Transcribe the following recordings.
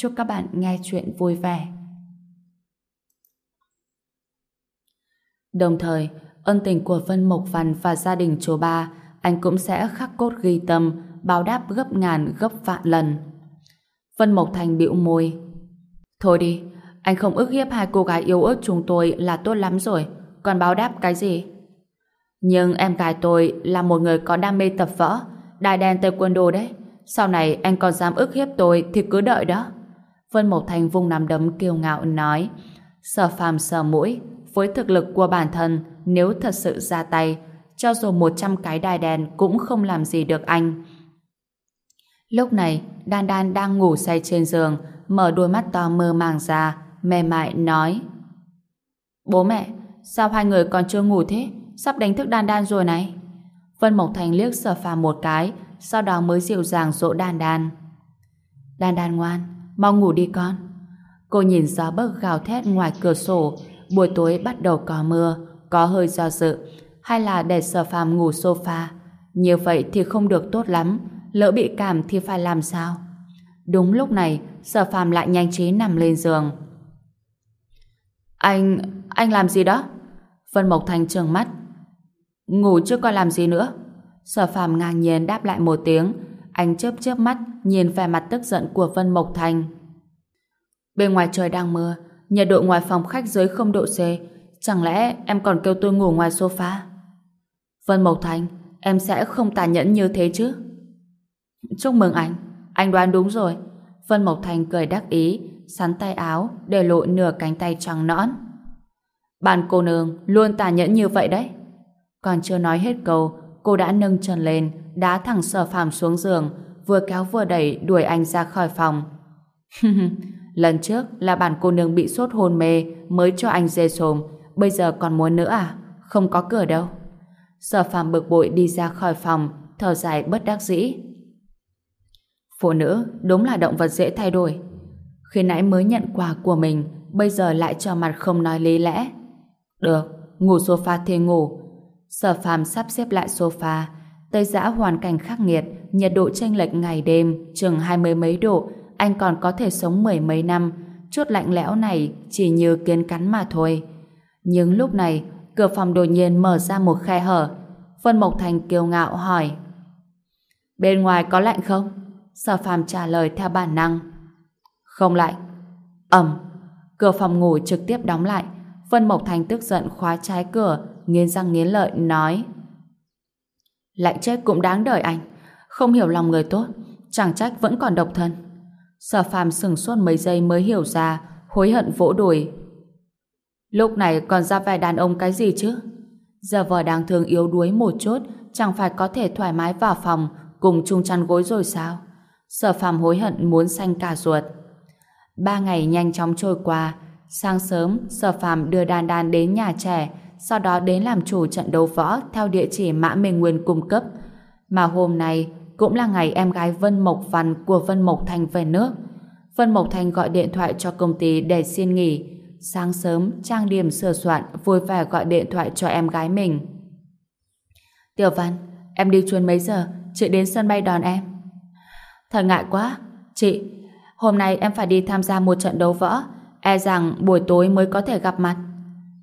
Chúc các bạn nghe chuyện vui vẻ. Đồng thời, ân tình của Vân Mộc Văn và gia đình chú ba anh cũng sẽ khắc cốt ghi tâm báo đáp gấp ngàn gấp vạn lần. Vân Mộc Thành bĩu môi. Thôi đi, anh không ức hiếp hai cô gái yêu ớt chúng tôi là tốt lắm rồi, còn báo đáp cái gì? Nhưng em gái tôi là một người có đam mê tập võ, đai đen taekwondo đấy. Sau này anh còn dám ức hiếp tôi thì cứ đợi đó. Vân Mộc Thành vung nắm đấm kiêu ngạo nói Sở phàm sờ mũi với thực lực của bản thân nếu thật sự ra tay cho dù 100 cái đài đèn cũng không làm gì được anh. Lúc này, Đan Đan đang ngủ say trên giường mở đôi mắt to mơ màng ra mềm mại nói Bố mẹ, sao hai người còn chưa ngủ thế? Sắp đánh thức Đan Đan rồi này. Vân Mộc Thành liếc sở phàm một cái sau đó mới dịu dàng dỗ Đan Đan. Đan Đan ngoan, mau ngủ đi con. Cô nhìn gió bấc gào thét ngoài cửa sổ, buổi tối bắt đầu có mưa, có hơi do dự, hay là để sở phàm ngủ sofa. Như vậy thì không được tốt lắm, lỡ bị cảm thì phải làm sao? Đúng lúc này, sở phàm lại nhanh trí nằm lên giường. Anh... anh làm gì đó? Vân Mộc Thành trừng mắt. Ngủ chứ còn làm gì nữa? Sở phàm ngang nhiên đáp lại một tiếng, anh chớp chớp mắt nhìn vẻ mặt tức giận của Vân Mộc Thành. Bên ngoài trời đang mưa, nhiệt độ ngoài phòng khách dưới không độ C. Chẳng lẽ em còn kêu tôi ngủ ngoài sofa? Vân Mộc Thành, em sẽ không tàn nhẫn như thế chứ? Chúc mừng anh, anh đoán đúng rồi. Vân Mộc Thành cười đắc ý, sắn tay áo, để lộ nửa cánh tay trắng nõn. Bạn cô nương luôn tàn nhẫn như vậy đấy. Còn chưa nói hết câu, cô đã nâng chân lên, đá thẳng sở phàm xuống giường, vừa kéo vừa đẩy đuổi anh ra khỏi phòng. Lần trước là bản cô nương bị sốt hôn mê mới cho anh dê xồm, bây giờ còn muốn nữa à? Không có cửa đâu. Sở phàm bực bội đi ra khỏi phòng, thở dài bất đắc dĩ. Phụ nữ đúng là động vật dễ thay đổi. Khi nãy mới nhận quà của mình, bây giờ lại cho mặt không nói lý lẽ. Được, ngủ sofa thì ngủ. Sở phàm sắp xếp lại sofa, Tây giã hoàn cảnh khắc nghiệt, nhiệt độ chênh lệch ngày đêm chừng hai mươi mấy độ, anh còn có thể sống mười mấy năm. Chút lạnh lẽo này chỉ như kiến cắn mà thôi. Nhưng lúc này, cửa phòng đột nhiên mở ra một khe hở. Vân Mộc Thành kiêu ngạo hỏi. Bên ngoài có lạnh không? Sở phàm trả lời theo bản năng. Không lạnh. Ẩm. Cửa phòng ngủ trực tiếp đóng lại. Vân Mộc Thành tức giận khóa trái cửa, nghiến răng nghiến lợi, nói. Lạnh chết cũng đáng đời anh. Không hiểu lòng người tốt, chẳng trách vẫn còn độc thân. Sở phàm sừng suốt mấy giây mới hiểu ra, hối hận vỗ đùi. Lúc này còn ra vẻ đàn ông cái gì chứ? Giờ vợ đang thường yếu đuối một chút, chẳng phải có thể thoải mái vào phòng cùng chung chăn gối rồi sao? Sở phàm hối hận muốn xanh cả ruột. Ba ngày nhanh chóng trôi qua, sáng sớm sở phàm đưa đàn đàn đến nhà trẻ, sau đó đến làm chủ trận đấu võ theo địa chỉ Mã Minh Nguyên cung cấp. Mà hôm nay cũng là ngày em gái Vân Mộc Văn của Vân Mộc Thành về nước. Vân Mộc Thành gọi điện thoại cho công ty để xin nghỉ. Sáng sớm, trang điểm sửa soạn, vui vẻ gọi điện thoại cho em gái mình. Tiểu Văn, em đi chuyến mấy giờ? Chị đến sân bay đón em. Thật ngại quá. Chị, hôm nay em phải đi tham gia một trận đấu võ. E rằng buổi tối mới có thể gặp mặt.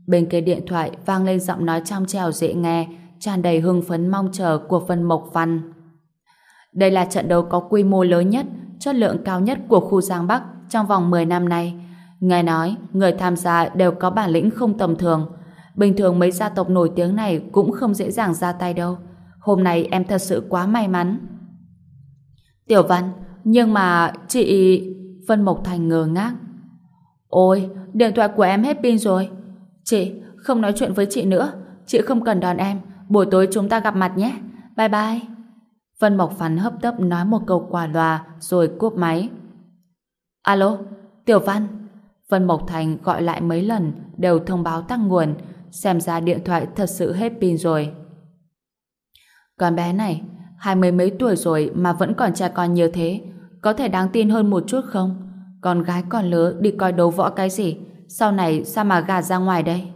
Bên kia điện thoại vang lên giọng nói trong trèo dễ nghe, tràn đầy hưng phấn mong chờ của Vân Mộc Văn. Đây là trận đấu có quy mô lớn nhất, chất lượng cao nhất của khu Giang Bắc trong vòng 10 năm nay. Nghe nói, người tham gia đều có bản lĩnh không tầm thường. Bình thường mấy gia tộc nổi tiếng này cũng không dễ dàng ra tay đâu. Hôm nay em thật sự quá may mắn. Tiểu Văn, nhưng mà chị... Vân Mộc Thành ngờ ngác. Ôi, điện thoại của em hết pin rồi. Chị, không nói chuyện với chị nữa. Chị không cần đón em. Buổi tối chúng ta gặp mặt nhé. Bye bye. Vân Mộc Phắn hấp tấp nói một câu quả loà rồi cúp máy. Alo, Tiểu Văn. Vân Mộc Thành gọi lại mấy lần đều thông báo tắt nguồn, xem ra điện thoại thật sự hết pin rồi. Con bé này, hai mươi mấy tuổi rồi mà vẫn còn trẻ con như thế, có thể đáng tin hơn một chút không? Con gái còn lứa đi coi đấu võ cái gì? Sau này sao mà gà ra ngoài đây?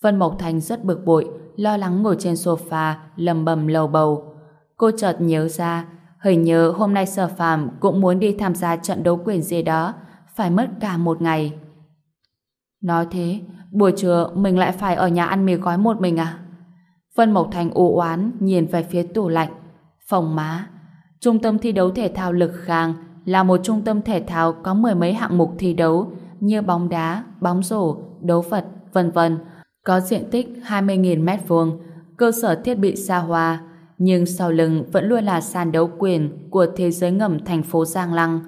Vân Mộc Thành rất bực bội, lo lắng ngồi trên sofa, lầm bầm lầu bầu. Cô chợt nhớ ra, hình nhớ hôm nay Sở Phàm cũng muốn đi tham gia trận đấu quyền gì đó, phải mất cả một ngày. Nói thế, buổi trưa mình lại phải ở nhà ăn mì gói một mình à? Vân Mộc Thành u oán nhìn về phía tủ lạnh. Phòng má. Trung tâm thi đấu thể thao Lực Khang là một trung tâm thể thao có mười mấy hạng mục thi đấu như bóng đá, bóng rổ, đấu vật, vân vân. Có diện tích 20.000 mét vuông, cơ sở thiết bị xa hoa, nhưng sau lưng vẫn luôn là sàn đấu quyền của thế giới ngầm thành phố Giang Lăng.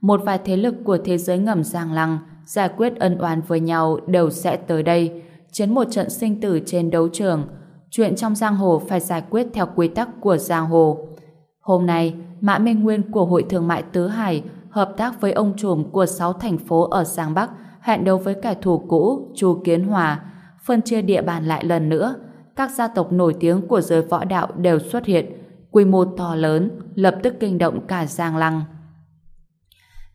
Một vài thế lực của thế giới ngầm Giang Lăng giải quyết ân oán với nhau đều sẽ tới đây, chiến một trận sinh tử trên đấu trường. Chuyện trong giang hồ phải giải quyết theo quy tắc của giang hồ. Hôm nay, Mã Minh Nguyên của Hội Thương mại Tứ Hải hợp tác với ông trùm của 6 thành phố ở Giang Bắc hẹn đấu với kẻ thù cũ Chu Kiến Hòa, phân chia địa bàn lại lần nữa. Các gia tộc nổi tiếng của giới võ đạo đều xuất hiện, quy mô to lớn, lập tức kinh động cả Giang Lăng.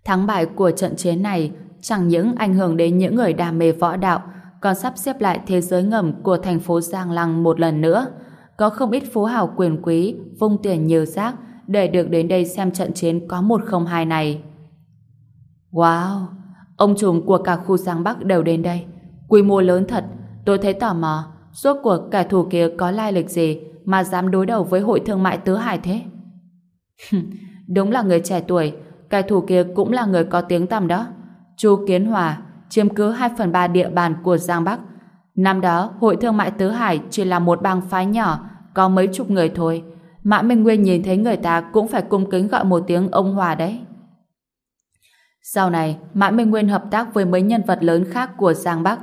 Thắng bại của trận chiến này chẳng những ảnh hưởng đến những người đam mê võ đạo, còn sắp xếp lại thế giới ngầm của thành phố Giang Lăng một lần nữa. Có không ít phú hào quyền quý, vung tiền nhiều rác để được đến đây xem trận chiến có một không hai này. Wow! Ông trùm của cả khu Giang Bắc đều đến đây. Quy mô lớn thật. Tôi thấy tò mò. Suốt cuộc kẻ thù kia có lai lịch gì mà dám đối đầu với hội thương mại tứ hải thế? Đúng là người trẻ tuổi. Kẻ thù kia cũng là người có tiếng tăm đó. Chu Kiến Hòa chiếm cứ 2 phần 3 địa bàn của Giang Bắc. Năm đó, Hội Thương mại Tứ Hải chỉ là một bang phái nhỏ, có mấy chục người thôi. Mã Minh Nguyên nhìn thấy người ta cũng phải cung kính gọi một tiếng ông Hòa đấy. Sau này, Mã Minh Nguyên hợp tác với mấy nhân vật lớn khác của Giang Bắc,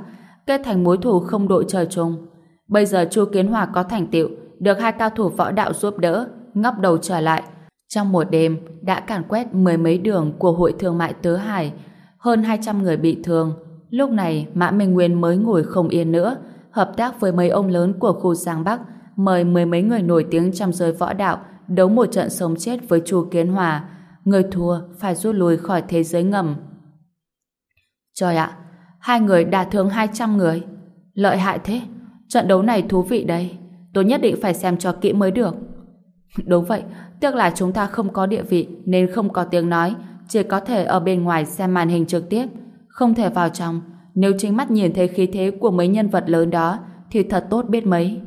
kết thành mối thù không đội trời chung. Bây giờ Chu Kiến Hòa có thành tựu, được hai cao thủ võ đạo giúp đỡ, ngóc đầu trở lại. Trong một đêm, đã càn quét mười mấy đường của Hội Thương mại Tứ Hải, hơn 200 người bị thương. Lúc này, Mã Minh Nguyên mới ngồi không yên nữa, hợp tác với mấy ông lớn của khu Giang Bắc, mời mười mấy người nổi tiếng trong giới võ đạo đấu một trận sống chết với Chu Kiến Hòa. Người thua phải rút lui khỏi thế giới ngầm. Trời ạ, hai người đả thương 200 người. Lợi hại thế, trận đấu này thú vị đây. Tôi nhất định phải xem cho kỹ mới được. Đúng vậy, tiếc là chúng ta không có địa vị nên không có tiếng nói, chỉ có thể ở bên ngoài xem màn hình trực tiếp, không thể vào trong. Nếu chính mắt nhìn thấy khí thế của mấy nhân vật lớn đó thì thật tốt biết mấy.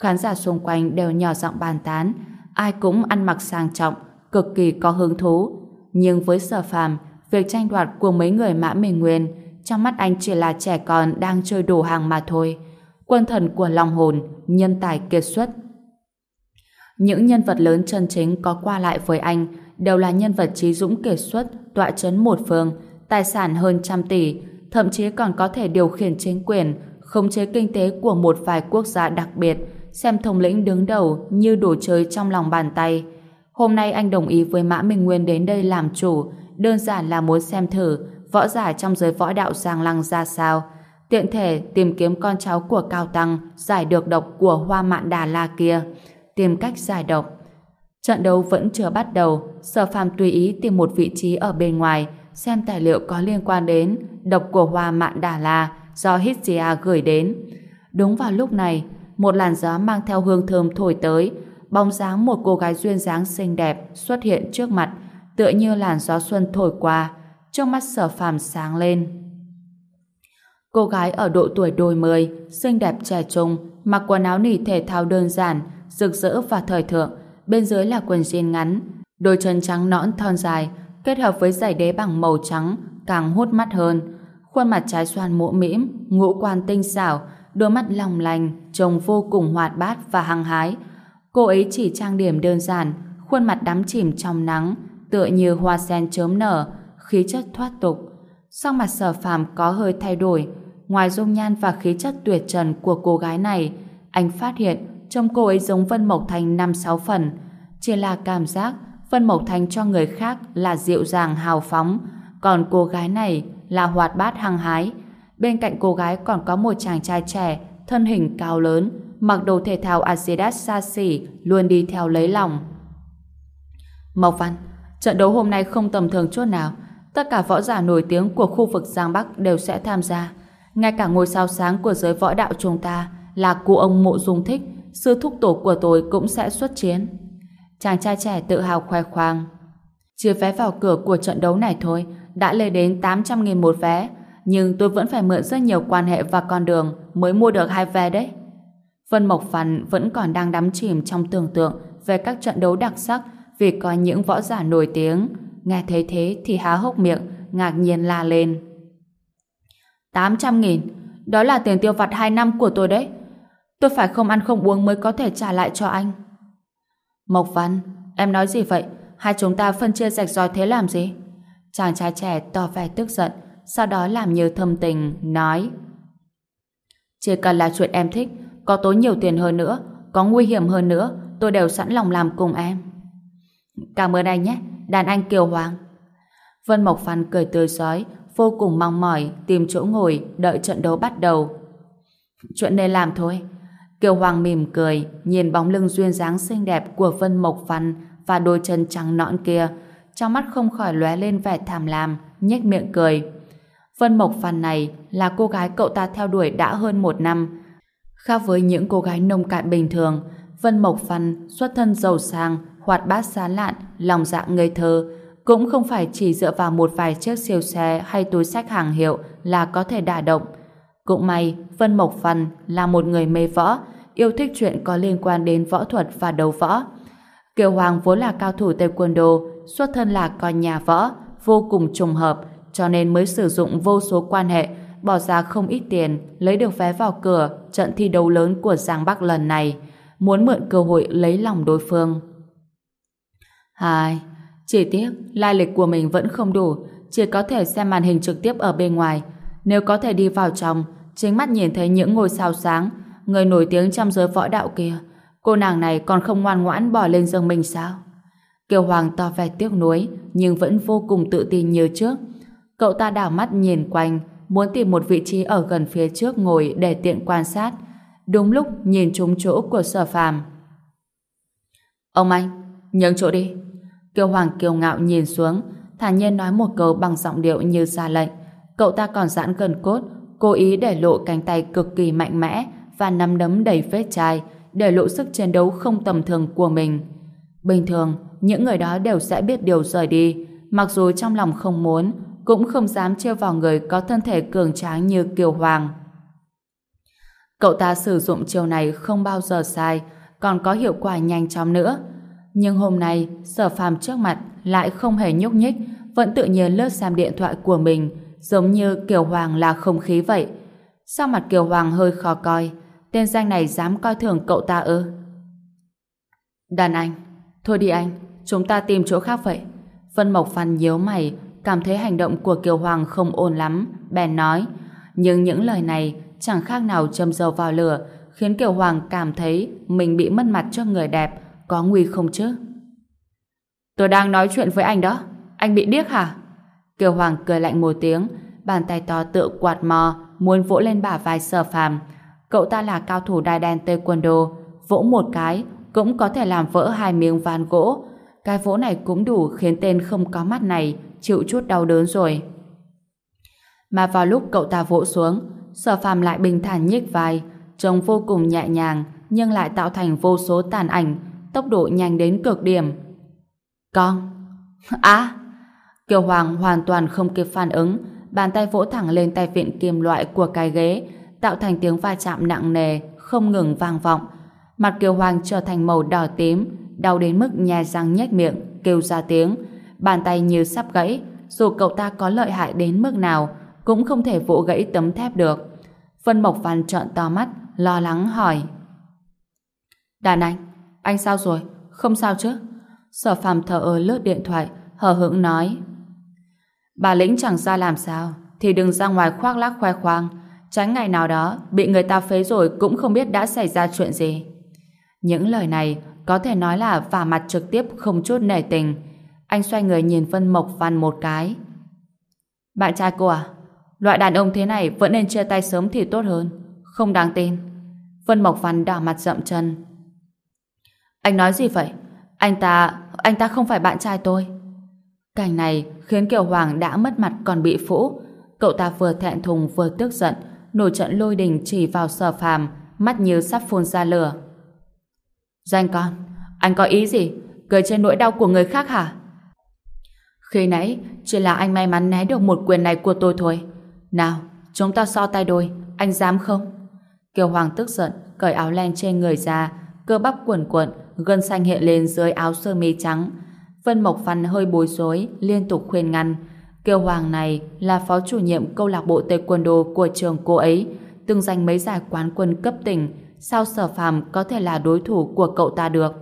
Khán giả xung quanh đều nhỏ giọng bàn tán, ai cũng ăn mặc sang trọng, cực kỳ có hứng thú. Nhưng với sở phàm, việc tranh đoạt của mấy người mã minh nguyên, trong mắt anh chỉ là trẻ con đang chơi đồ hàng mà thôi. Quân thần của lòng hồn, nhân tài kiệt xuất. Những nhân vật lớn chân chính có qua lại với anh đều là nhân vật trí dũng kiệt xuất, tọa chấn một phương, tài sản hơn trăm tỷ, thậm chí còn có thể điều khiển chính quyền, khống chế kinh tế của một vài quốc gia đặc biệt, xem thống lĩnh đứng đầu như đồ chơi trong lòng bàn tay. Hôm nay anh đồng ý với Mã Minh Nguyên đến đây làm chủ, đơn giản là muốn xem thử võ giả trong giới võ đạo Giang Lăng ra sao, tiện thể tìm kiếm con cháu của Cao Tăng giải được độc của Hoa Mạn Đà La kia, tìm cách giải độc. Trận đấu vẫn chưa bắt đầu, Sở Phàm tùy ý tìm một vị trí ở bên ngoài, xem tài liệu có liên quan đến độc của Hoa Mạn Đà La do Hizia gửi đến. Đúng vào lúc này, một làn gió mang theo hương thơm thổi tới, bóng dáng một cô gái duyên dáng xinh đẹp xuất hiện trước mặt, tựa như làn gió xuân thổi qua, trong mắt Sở Phàm sáng lên. Cô gái ở độ tuổi đôi mươi, xinh đẹp trẻ trung, mặc quần áo nỉ thể thao đơn giản, rực rỡ và thời thượng, bên dưới là quần jean ngắn, đôi chân trắng nõn thon dài, kết hợp với giày đế bằng màu trắng, càng hút mắt hơn. Khuôn mặt trái xoan mũ mĩm, ngũ quan tinh xảo, đôi mắt long lành, trông vô cùng hoạt bát và hăng hái. Cô ấy chỉ trang điểm đơn giản, khuôn mặt đắm chìm trong nắng, tựa như hoa sen chớm nở, khí chất thoát tục. Song mặt sở phàm có hơi thay đổi, ngoài dung nhan và khí chất tuyệt trần của cô gái này, anh phát hiện trông cô ấy giống Vân Mộc Thành năm sáu phần. Chỉ là cảm giác Vân Mộc Thành cho người khác là dịu dàng hào phóng, còn cô gái này là hoạt bát hăng hái. Bên cạnh cô gái còn có một chàng trai trẻ, thân hình cao lớn, mặc đồ thể thao Adidas xa xỉ, luôn đi theo lấy lòng. Mộc Văn, trận đấu hôm nay không tầm thường chút nào. Tất cả võ giả nổi tiếng của khu vực Giang Bắc đều sẽ tham gia. Ngay cả ngôi sao sáng của giới võ đạo chúng ta là cụ ông Mộ Dung Thích, sư thúc tổ của tôi cũng sẽ xuất chiến. Chàng trai trẻ tự hào khoe khoang. Chia vé vào cửa của trận đấu này thôi, đã lên đến 800.000 một vé, nhưng tôi vẫn phải mượn rất nhiều quan hệ và con đường mới mua được hai vé đấy. Vân Mộc Văn vẫn còn đang đắm chìm trong tưởng tượng về các trận đấu đặc sắc vì có những võ giả nổi tiếng. Nghe thấy thế thì há hốc miệng, ngạc nhiên la lên. 800 nghìn, đó là tiền tiêu vặt 2 năm của tôi đấy. Tôi phải không ăn không uống mới có thể trả lại cho anh. Mộc Văn, em nói gì vậy? Hai chúng ta phân chia rạch ròi thế làm gì? Chàng trai trẻ tỏ vẻ tức giận, sau đó làm như thâm tình, nói Chỉ cần là chuyện em thích, có tốn nhiều tiền hơn nữa, có nguy hiểm hơn nữa, tôi đều sẵn lòng làm cùng em. Cảm ơn anh nhé, đàn anh Kiều Hoàng. Vân Mộc Phan cười tươi giói, vô cùng mong mỏi tìm chỗ ngồi đợi trận đấu bắt đầu. Chuyện nên làm thôi. Kiều Hoàng mỉm cười, nhìn bóng lưng duyên dáng xinh đẹp của Vân Mộc Phan và đôi chân trắng nõn kia, trong mắt không khỏi lóe lên vẻ tham lam, nhếch miệng cười. Vân Mộc Phan này là cô gái cậu ta theo đuổi đã hơn một năm. Khác với những cô gái nông cạn bình thường, Vân Mộc Phan xuất thân giàu sang, hoạt bát sáng lạn, lòng dạ ngây thơ, cũng không phải chỉ dựa vào một vài chiếc siêu xe hay túi sách hàng hiệu là có thể đả động. Cũng may, Vân Mộc Phàn là một người mê võ, yêu thích chuyện có liên quan đến võ thuật và đấu võ. Kiều Hoàng vốn là cao thủ taekwondo, xuất thân là con nhà võ, vô cùng trùng hợp, cho nên mới sử dụng vô số quan hệ, bỏ ra không ít tiền, lấy được vé vào cửa trận thi đấu lớn của Giang Bắc lần này, muốn mượn cơ hội lấy lòng đối phương. Hai, chỉ tiếc, lai lịch của mình vẫn không đủ, chỉ có thể xem màn hình trực tiếp ở bên ngoài. Nếu có thể đi vào trong, chính mắt nhìn thấy những ngôi sao sáng, người nổi tiếng trong giới võ đạo kia, cô nàng này còn không ngoan ngoãn bỏ lên giường mình sao? Kiều Hoàng to vẻ tiếc nuối, nhưng vẫn vô cùng tự tin như trước. Cậu ta đảo mắt nhìn quanh, muốn tìm một vị trí ở gần phía trước ngồi để tiện quan sát. Đúng lúc nhìn trúng chỗ của sở phàm. Ông anh, nhường chỗ đi. Kiều Hoàng kiêu ngạo nhìn xuống, thản nhiên nói một câu bằng giọng điệu như ra lệnh. Cậu ta còn giãn gần cốt, cố ý để lộ cánh tay cực kỳ mạnh mẽ và nắm đấm đầy vết chai, để lộ sức chiến đấu không tầm thường của mình. Bình thường, những người đó đều sẽ biết điều rời đi, mặc dù trong lòng không muốn, cũng không dám trêu vào người có thân thể cường tráng như Kiều Hoàng. Cậu ta sử dụng chiêu này không bao giờ sai, còn có hiệu quả nhanh chóng nữa. Nhưng hôm nay, sở phàm trước mặt lại không hề nhúc nhích, vẫn tự nhiên lướt xem điện thoại của mình, giống như Kiều Hoàng là không khí vậy. Sao mặt Kiều Hoàng hơi khó coi, tên danh này dám coi thường cậu ta ư? Đàn anh, thôi đi anh, chúng ta tìm chỗ khác vậy. Vân Mộc Phan nhíu mày, cảm thấy hành động của Kiều Hoàng không ổn lắm, bèn nói. Nhưng những lời này chẳng khác nào châm dầu vào lửa, khiến Kiều Hoàng cảm thấy mình bị mất mặt cho người đẹp, có nguy không chứ? Tôi đang nói chuyện với anh đó. Anh bị điếc hả? Kiều Hoàng cười lạnh một tiếng, bàn tay to tự quạt mò, muốn vỗ lên bả vai sở phàm. Cậu ta là cao thủ đai đen taekwondo, vỗ một cái cũng có thể làm vỡ hai miếng ván gỗ. Cái vỗ này cũng đủ khiến tên không có mắt này chịu chút đau đớn rồi. Mà vào lúc cậu ta vỗ xuống, sở phàm lại bình thản nhích vai, trông vô cùng nhẹ nhàng nhưng lại tạo thành vô số tàn ảnh tốc độ nhanh đến cực điểm. Con! à, Kiều Hoàng hoàn toàn không kịp phản ứng, bàn tay vỗ thẳng lên tay vịn kim loại của cái ghế, tạo thành tiếng va chạm nặng nề, không ngừng vang vọng. Mặt Kiều Hoàng trở thành màu đỏ tím, đau đến mức nhè răng nhếch miệng, kêu ra tiếng. Bàn tay như sắp gãy, dù cậu ta có lợi hại đến mức nào, cũng không thể vỗ gãy tấm thép được. Vân Mộc Văn trợn to mắt, lo lắng hỏi. Đàn anh, anh sao rồi? Không sao chứ? Sở phàm thở ơ lướt điện thoại, hờ hững nói. Bà lĩnh chẳng ra làm sao, thì đừng ra ngoài khoác lác khoe khoang. Tránh ngày nào đó, bị người ta phế rồi cũng không biết đã xảy ra chuyện gì. Những lời này có thể nói là vả mặt trực tiếp không chút nể tình. Anh xoay người nhìn Vân Mộc Văn một cái. Bạn trai cô à? Loại đàn ông thế này vẫn nên chia tay sớm thì tốt hơn. Không đáng tin. Vân Mộc Văn đỏ mặt dậm chân. Anh nói gì vậy? Anh ta... anh ta không phải bạn trai tôi. Cảnh này khiến Kiều Hoàng đã mất mặt còn bị phũ. Cậu ta vừa thẹn thùng vừa tức giận, nổi trận lôi đình chỉ vào sở phàm, mắt như sắp phun ra lửa. Danh con, anh có ý gì? Cười trên nỗi đau của người khác hả? Khi nãy, chỉ là anh may mắn né được một quyền này của tôi thôi. Nào, chúng ta so tay đôi, anh dám không? Kiều Hoàng tức giận, cởi áo len trên người ra, cơ bắp cuộn cuộn, gân xanh hiện lên dưới áo sơ mi trắng. Vân Mộc Văn hơi bối rối, liên tục khuyên ngăn. Kiều Hoàng này là phó chủ nhiệm câu lạc bộ taekwondo của trường cô ấy, từng giành mấy giải quán quân cấp tỉnh, sao sở phàm có thể là đối thủ của cậu ta được.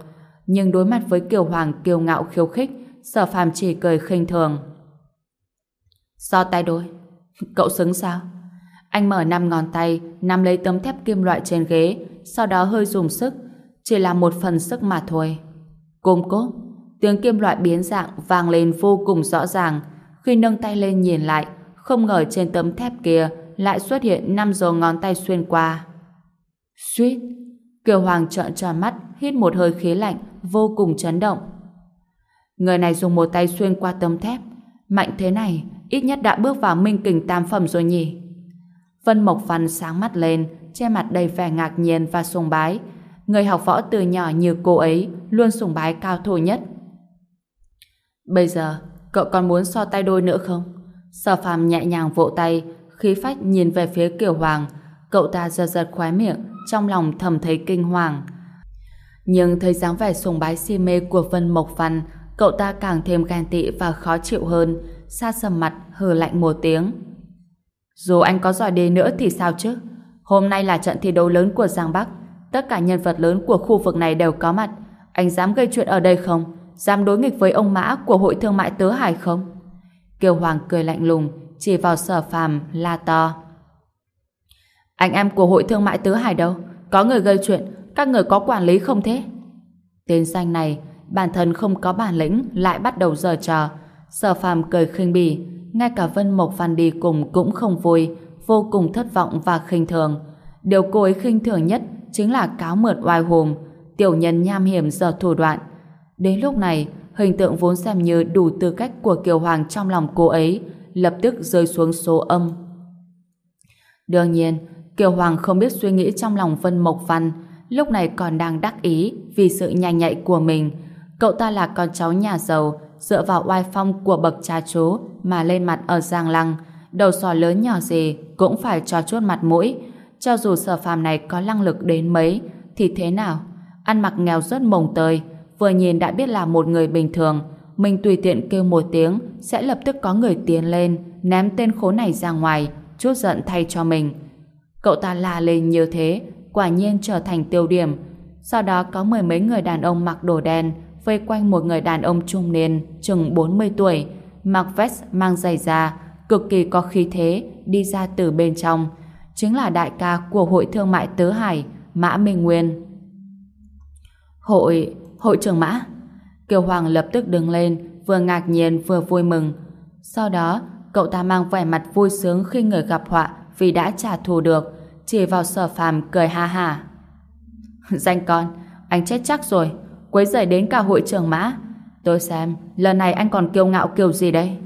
Nhưng đối mặt với Kiều Hoàng kiêu ngạo khiêu khích, sở phàm chỉ cười khinh thường. So tay đôi. Cậu xứng sao? Anh mở năm ngón tay, nắm lấy tấm thép kim loại trên ghế, sau đó hơi dùng sức. Chỉ là một phần sức mà thôi. Côm cốt, tiếng kim loại biến dạng vang lên vô cùng rõ ràng. Khi nâng tay lên nhìn lại, không ngờ trên tấm thép kia lại xuất hiện năm dấu ngón tay xuyên qua. Suýt! Kiều Hoàng trợn tròn mắt, hít một hơi khí lạnh, vô cùng chấn động. Người này dùng một tay xuyên qua tấm thép. Mạnh thế này, ít nhất đã bước vào minh kình tam phẩm rồi nhỉ? Vân Mộc Văn sáng mắt lên, che mặt đầy vẻ ngạc nhiên và sùng bái. Người học võ từ nhỏ như cô ấy luôn sùng bái cao thủ nhất. Bây giờ, cậu còn muốn so tay đôi nữa không? Sở phàm nhẹ nhàng vỗ tay, khí phách nhìn về phía Kiều Hoàng. Cậu ta giật giật khóe miệng, trong lòng thầm thấy kinh hoàng. Nhưng thấy dáng vẻ sùng bái si mê của Vân Mộc Văn, cậu ta càng thêm ghen tị và khó chịu hơn, xa sầm mặt hừ lạnh một tiếng. Dù anh có giỏi đi nữa thì sao chứ? Hôm nay là trận thi đấu lớn của Giang Bắc. Tất cả nhân vật lớn của khu vực này đều có mặt. Anh dám gây chuyện ở đây không? Dám đối nghịch với ông Mã của Hội Thương mại Tứ Hải không? Kiều Hoàng cười lạnh lùng, chỉ vào sở phàm, la to. Anh em của Hội Thương mại Tứ Hải đâu? Có người gây chuyện, các người có quản lý không thế? Tên danh này, bản thân không có bản lĩnh, lại bắt đầu giở trò. Sở phàm cười khinh bỉ, ngay cả Vân Mộc phan đi cùng cũng không vui, vô cùng thất vọng và khinh thường. Điều cô ấy khinh thường nhất chính là cáo mượn oai hùng, tiểu nhân nham hiểm giờ thủ đoạn. Đến lúc này, hình tượng vốn xem như đủ tư cách của Kiều Hoàng trong lòng cô ấy, lập tức rơi xuống số âm. Đương nhiên, Kiều Hoàng không biết suy nghĩ trong lòng Vân Mộc Văn, lúc này còn đang đắc ý vì sự nhanh nhạy của mình. Cậu ta là con cháu nhà giàu, dựa vào oai phong của bậc cha chú mà lên mặt ở Giang Lăng, đầu sò lớn nhỏ gì cũng phải cho chút mặt mũi. Cho dù sở phàm này có năng lực đến mấy, thì thế nào? Ăn mặc nghèo rất mồng tơi, vừa nhìn đã biết là một người bình thường. Mình tùy tiện kêu một tiếng, sẽ lập tức có người tiến lên, ném tên khốn này ra ngoài, chút giận thay cho mình. Cậu ta la lên như thế, quả nhiên trở thành tiêu điểm. Sau đó có mười mấy người đàn ông mặc đồ đen, vây quanh một người đàn ông trung niên, chừng 40 tuổi, mặc vest mang giày da, cực kỳ có khí thế, đi ra từ bên trong. Chính là đại ca của Hội Thương mại Tứ Hải, Mã Minh Nguyên. Hội... Hội trưởng Mã? Kiều Hoàng lập tức đứng lên, vừa ngạc nhiên vừa vui mừng. Sau đó, cậu ta mang vẻ mặt vui sướng khi người gặp họa vì đã trả thù được, chỉ vào sở phàm cười ha ha. Danh con, anh chết chắc rồi, quấy rầy đến cả hội trưởng mã. Tôi xem, lần này anh còn kiêu ngạo kiểu gì đây?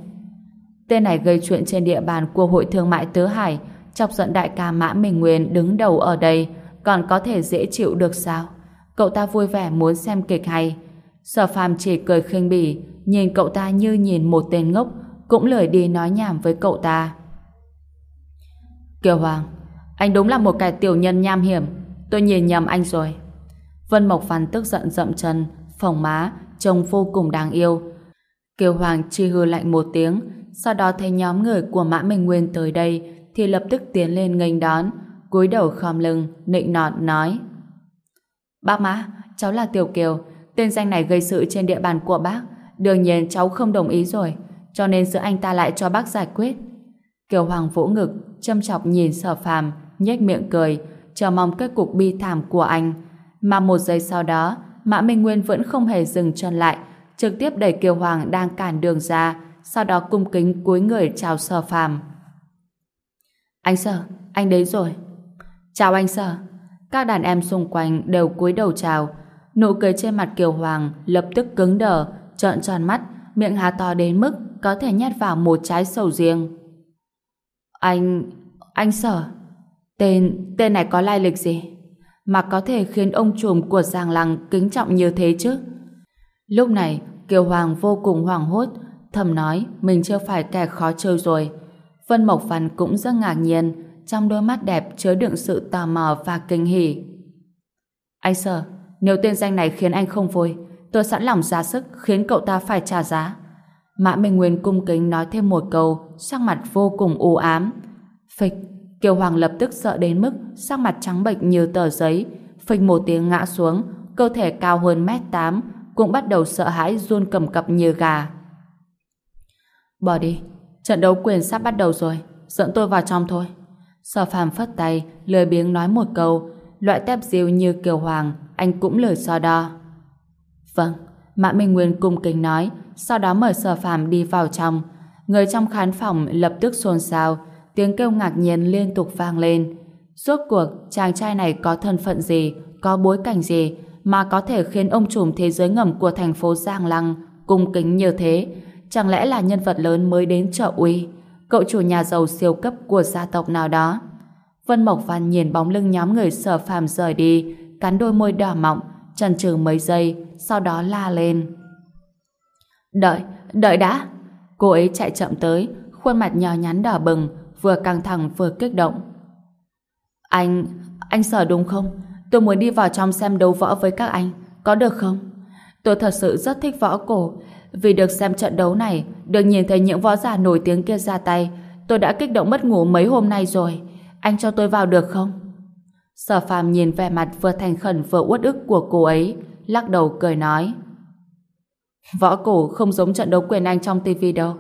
Tên này gây chuyện trên địa bàn của hội thương mại Tứ Hải, chọc giận đại ca Mã Minh Nguyên đứng đầu ở đây, còn có thể dễ chịu được sao? Cậu ta vui vẻ muốn xem kịch hay. Sở phàm chỉ cười khinh bỉ, nhìn cậu ta như nhìn một tên ngốc, cũng lười đi nói nhảm với cậu ta. Kiều Hoàng, anh đúng là một kẻ tiểu nhân nham hiểm, tôi nhìn nhầm anh rồi. Vân Mộc phàn tức giận dậm chân, phồng má, trông vô cùng đáng yêu. Kiều Hoàng chi hư lạnh một tiếng, sau đó thấy nhóm người của Mã Minh Nguyên tới đây, thì lập tức tiến lên nghênh đón, cúi đầu khom lưng, nịnh nọt nói. Bác Mã, cháu là Tiểu Kiều, tên danh này gây sự trên địa bàn của bác, đương nhiên cháu không đồng ý rồi, cho nên giữ anh ta lại cho bác giải quyết. Kiều Hoàng vỗ ngực, châm chọc nhìn sở phàm, nhếch miệng cười, chờ mong kết cục bi thảm của anh. Mà một giây sau đó, Mã Minh Nguyên vẫn không hề dừng chân lại, trực tiếp đẩy Kiều Hoàng đang cản đường ra, sau đó cung kính cúi người chào Sở Phàm. Anh Sở, anh đến rồi. Chào anh Sở. Các đàn em xung quanh đều cúi đầu chào. Nụ cười trên mặt Kiều Hoàng lập tức cứng đờ, trợn tròn mắt, miệng há to đến mức có thể nhét vào một trái sầu riêng. Anh... anh Sở... Tên... tên này có lai lịch gì? Mà có thể khiến ông trùm của Giang Lăng kính trọng như thế chứ? Lúc này, Kiều Hoàng vô cùng hoảng hốt, thầm nói mình chưa phải kẻ khó chơi rồi. Vân Mộc Văn cũng rất ngạc nhiên, trong đôi mắt đẹp chứa đựng sự tò mò và kinh hỉ. Anh sợ nếu tên danh này khiến anh không vui, tôi sẵn lòng ra sức khiến cậu ta phải trả giá. Mã Minh Nguyên cung kính nói thêm một câu, sắc mặt vô cùng u ám. Phịch, Kiều Hoàng lập tức sợ đến mức sắc mặt trắng bệch như tờ giấy, phịch một tiếng ngã xuống, cơ thể cao hơn mét tám, cũng bắt đầu sợ hãi run cầm cập như gà. Bỏ đi, trận đấu quyền sắp bắt đầu rồi, dẫn tôi vào trong thôi. Sở phàm phất tay, lười biếng nói một câu, loại tép diêu như Kiều Hoàng, anh cũng lười so đo. Vâng, Mã Minh Nguyên cung kính nói, sau đó mời sở phàm đi vào trong. Người trong khán phòng lập tức xôn xao, tiếng kêu ngạc nhiên liên tục vang lên. Suốt cuộc, chàng trai này có thân phận gì, có bối cảnh gì mà có thể khiến ông trùm thế giới ngầm của thành phố Giang Lăng cung kính như thế? Chẳng lẽ là nhân vật lớn mới đến trợ uy? Cậu chủ nhà giàu siêu cấp của gia tộc nào đó? Vân Mộc Văn nhìn bóng lưng nhóm người sở phàm rời đi, cắn đôi môi đỏ mọng, chần chừ mấy giây, sau đó la lên. Đợi, đợi đã! Cô ấy chạy chậm tới, khuôn mặt nhỏ nhắn đỏ bừng, vừa căng thẳng vừa kích động. Anh, anh sợ đúng không? Tôi muốn đi vào trong xem đấu võ với các anh, có được không? Tôi thật sự rất thích võ cổ, vì được xem trận đấu này, được nhìn thấy những võ giả nổi tiếng kia ra tay, tôi đã kích động mất ngủ mấy hôm nay rồi. Anh cho tôi vào được không? Sở phàm nhìn vẻ mặt vừa thành khẩn vừa uất ức của cô ấy, lắc đầu cười nói. Võ cổ không giống trận đấu quyền anh trong tivi đâu.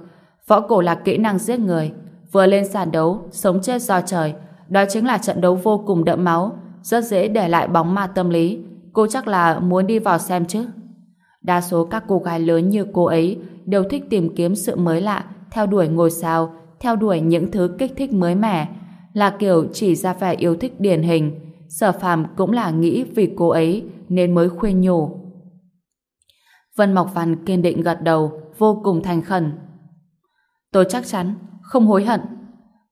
Võ cổ là kỹ năng giết người. Vừa lên sàn đấu, sống chết do trời. Đó chính là trận đấu vô cùng đậm máu, rất dễ để lại bóng ma tâm lý. Cô chắc là muốn đi vào xem chứ. Đa số các cô gái lớn như cô ấy đều thích tìm kiếm sự mới lạ, theo đuổi ngôi sao, theo đuổi những thứ kích thích mới mẻ, là kiểu chỉ ra vẻ yêu thích điển hình. Sở phàm cũng là nghĩ vì cô ấy nên mới khuyên nhủ. Vân Mộc Văn kiên định gật đầu, vô cùng thành khẩn. Tôi chắc chắn, không hối hận.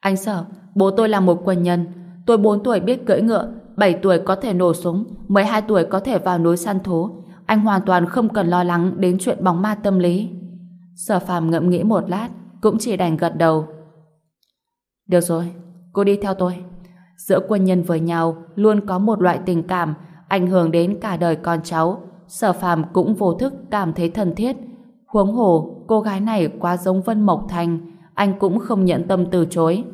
Anh sở, bố tôi là một quân nhân. Tôi 4 tuổi biết cưỡi ngựa, 7 tuổi có thể nổ súng, 12 tuổi có thể vào núi săn thú. Anh hoàn toàn không cần lo lắng đến chuyện bóng ma tâm lý. Sở phàm ngẫm nghĩ một lát, cũng chỉ đành gật đầu. Được rồi, cô đi theo tôi. Giữa quân nhân với nhau luôn có một loại tình cảm ảnh hưởng đến cả đời con cháu. Sở phàm cũng vô thức cảm thấy thân thiết. Huống hồ, cô gái này quá giống Vân Mộc Thành, anh cũng không nhận tâm từ chối.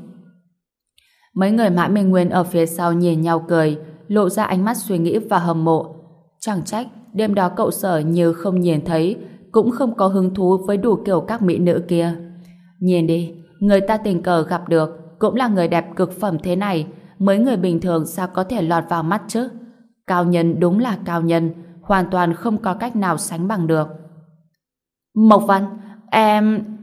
Mấy người Mã Minh Nguyên ở phía sau nhìn nhau cười, lộ ra ánh mắt suy nghĩ và hâm mộ. Chẳng trách, đêm đó cậu sở như không nhìn thấy, cũng không có hứng thú với đủ kiểu các mỹ nữ kia. Nhìn đi, người ta tình cờ gặp được, cũng là người đẹp cực phẩm thế này, mấy người bình thường sao có thể lọt vào mắt chứ? Cao nhân đúng là cao nhân, hoàn toàn không có cách nào sánh bằng được. Mộc Văn, em...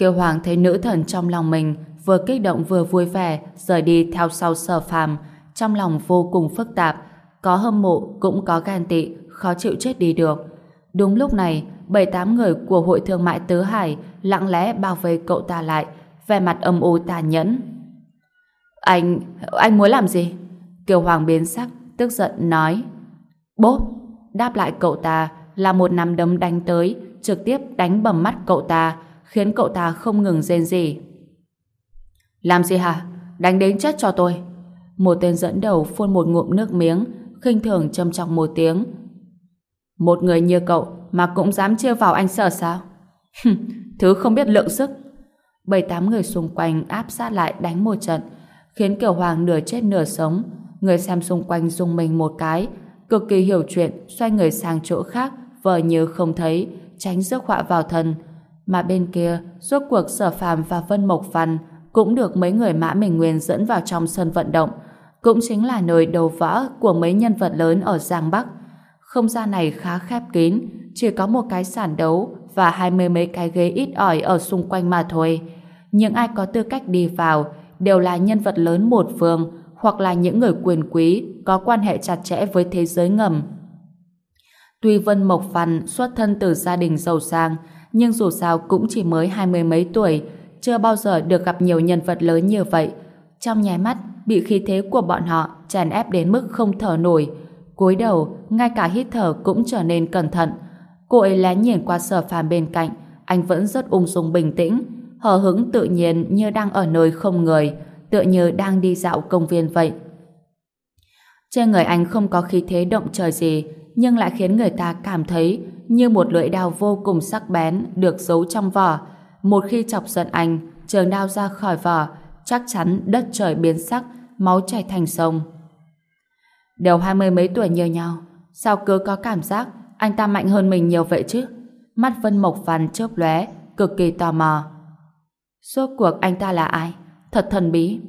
Kiều Hoàng thấy nữ thần trong lòng mình vừa kích động vừa vui vẻ, rời đi theo sau sở phàm. Trong lòng vô cùng phức tạp, có hâm mộ cũng có gan tị, khó chịu chết đi được. Đúng lúc này, bảy tám người của hội thương mại Tứ Hải lặng lẽ bao vây cậu ta lại, vẻ mặt âm u tàn nhẫn. Anh anh muốn làm gì? Kiều Hoàng biến sắc, tức giận nói. Bốp! đáp lại cậu ta là một nắm đấm đánh tới, trực tiếp đánh bầm mắt cậu ta khiến cậu ta không ngừng rên rỉ. Làm gì hả? Đánh đến chết cho tôi. Một tên dẫn đầu phun một ngụm nước miếng, khinh thường châm trọng một tiếng. Một người như cậu mà cũng dám chia vào anh sợ sao? Thứ không biết lượng sức. Bảy tám người xung quanh áp sát lại đánh một trận, khiến Kiều Hoàng nửa chết nửa sống. Người xem xung quanh dùng mình một cái, cực kỳ hiểu chuyện, xoay người sang chỗ khác, vờ như không thấy, tránh rước họa vào thân. Mà bên kia, rốt cuộc sở phàm và Vân Mộc Văn cũng được mấy người mã mình nguyên dẫn vào trong sân vận động, cũng chính là nơi đầu võ của mấy nhân vật lớn ở Giang Bắc. Không gian này khá khép kín, chỉ có một cái sàn đấu và hai mươi mấy cái ghế ít ỏi ở xung quanh mà thôi. Những ai có tư cách đi vào đều là nhân vật lớn một phương hoặc là những người quyền quý có quan hệ chặt chẽ với thế giới ngầm. Tuy Vân Mộc Văn xuất thân từ gia đình giàu sang, nhưng dù sao cũng chỉ mới hai mươi mấy tuổi, chưa bao giờ được gặp nhiều nhân vật lớn như vậy. Trong nháy mắt, bị khí thế của bọn họ chèn ép đến mức không thở nổi. cúi đầu, ngay cả hít thở cũng trở nên cẩn thận. Cô ấy lén nhìn qua sở phàm bên cạnh, anh vẫn rất ung dung bình tĩnh, hờ hững tự nhiên như đang ở nơi không người, tựa như đang đi dạo công viên vậy. Trên người anh không có khí thế động trời gì, nhưng lại khiến người ta cảm thấy như một lưỡi đao vô cùng sắc bén được giấu trong vỏ. Một khi chọc giận anh, trường đao ra khỏi vỏ, chắc chắn đất trời biến sắc, máu chảy thành sông. Đều hai mươi mấy tuổi như nhau, sao cứ có cảm giác anh ta mạnh hơn mình nhiều vậy chứ? Mắt Vân Mộc Văn chớp lóe, cực kỳ tò mò. Suốt cuộc anh ta là ai? Thật thần bí.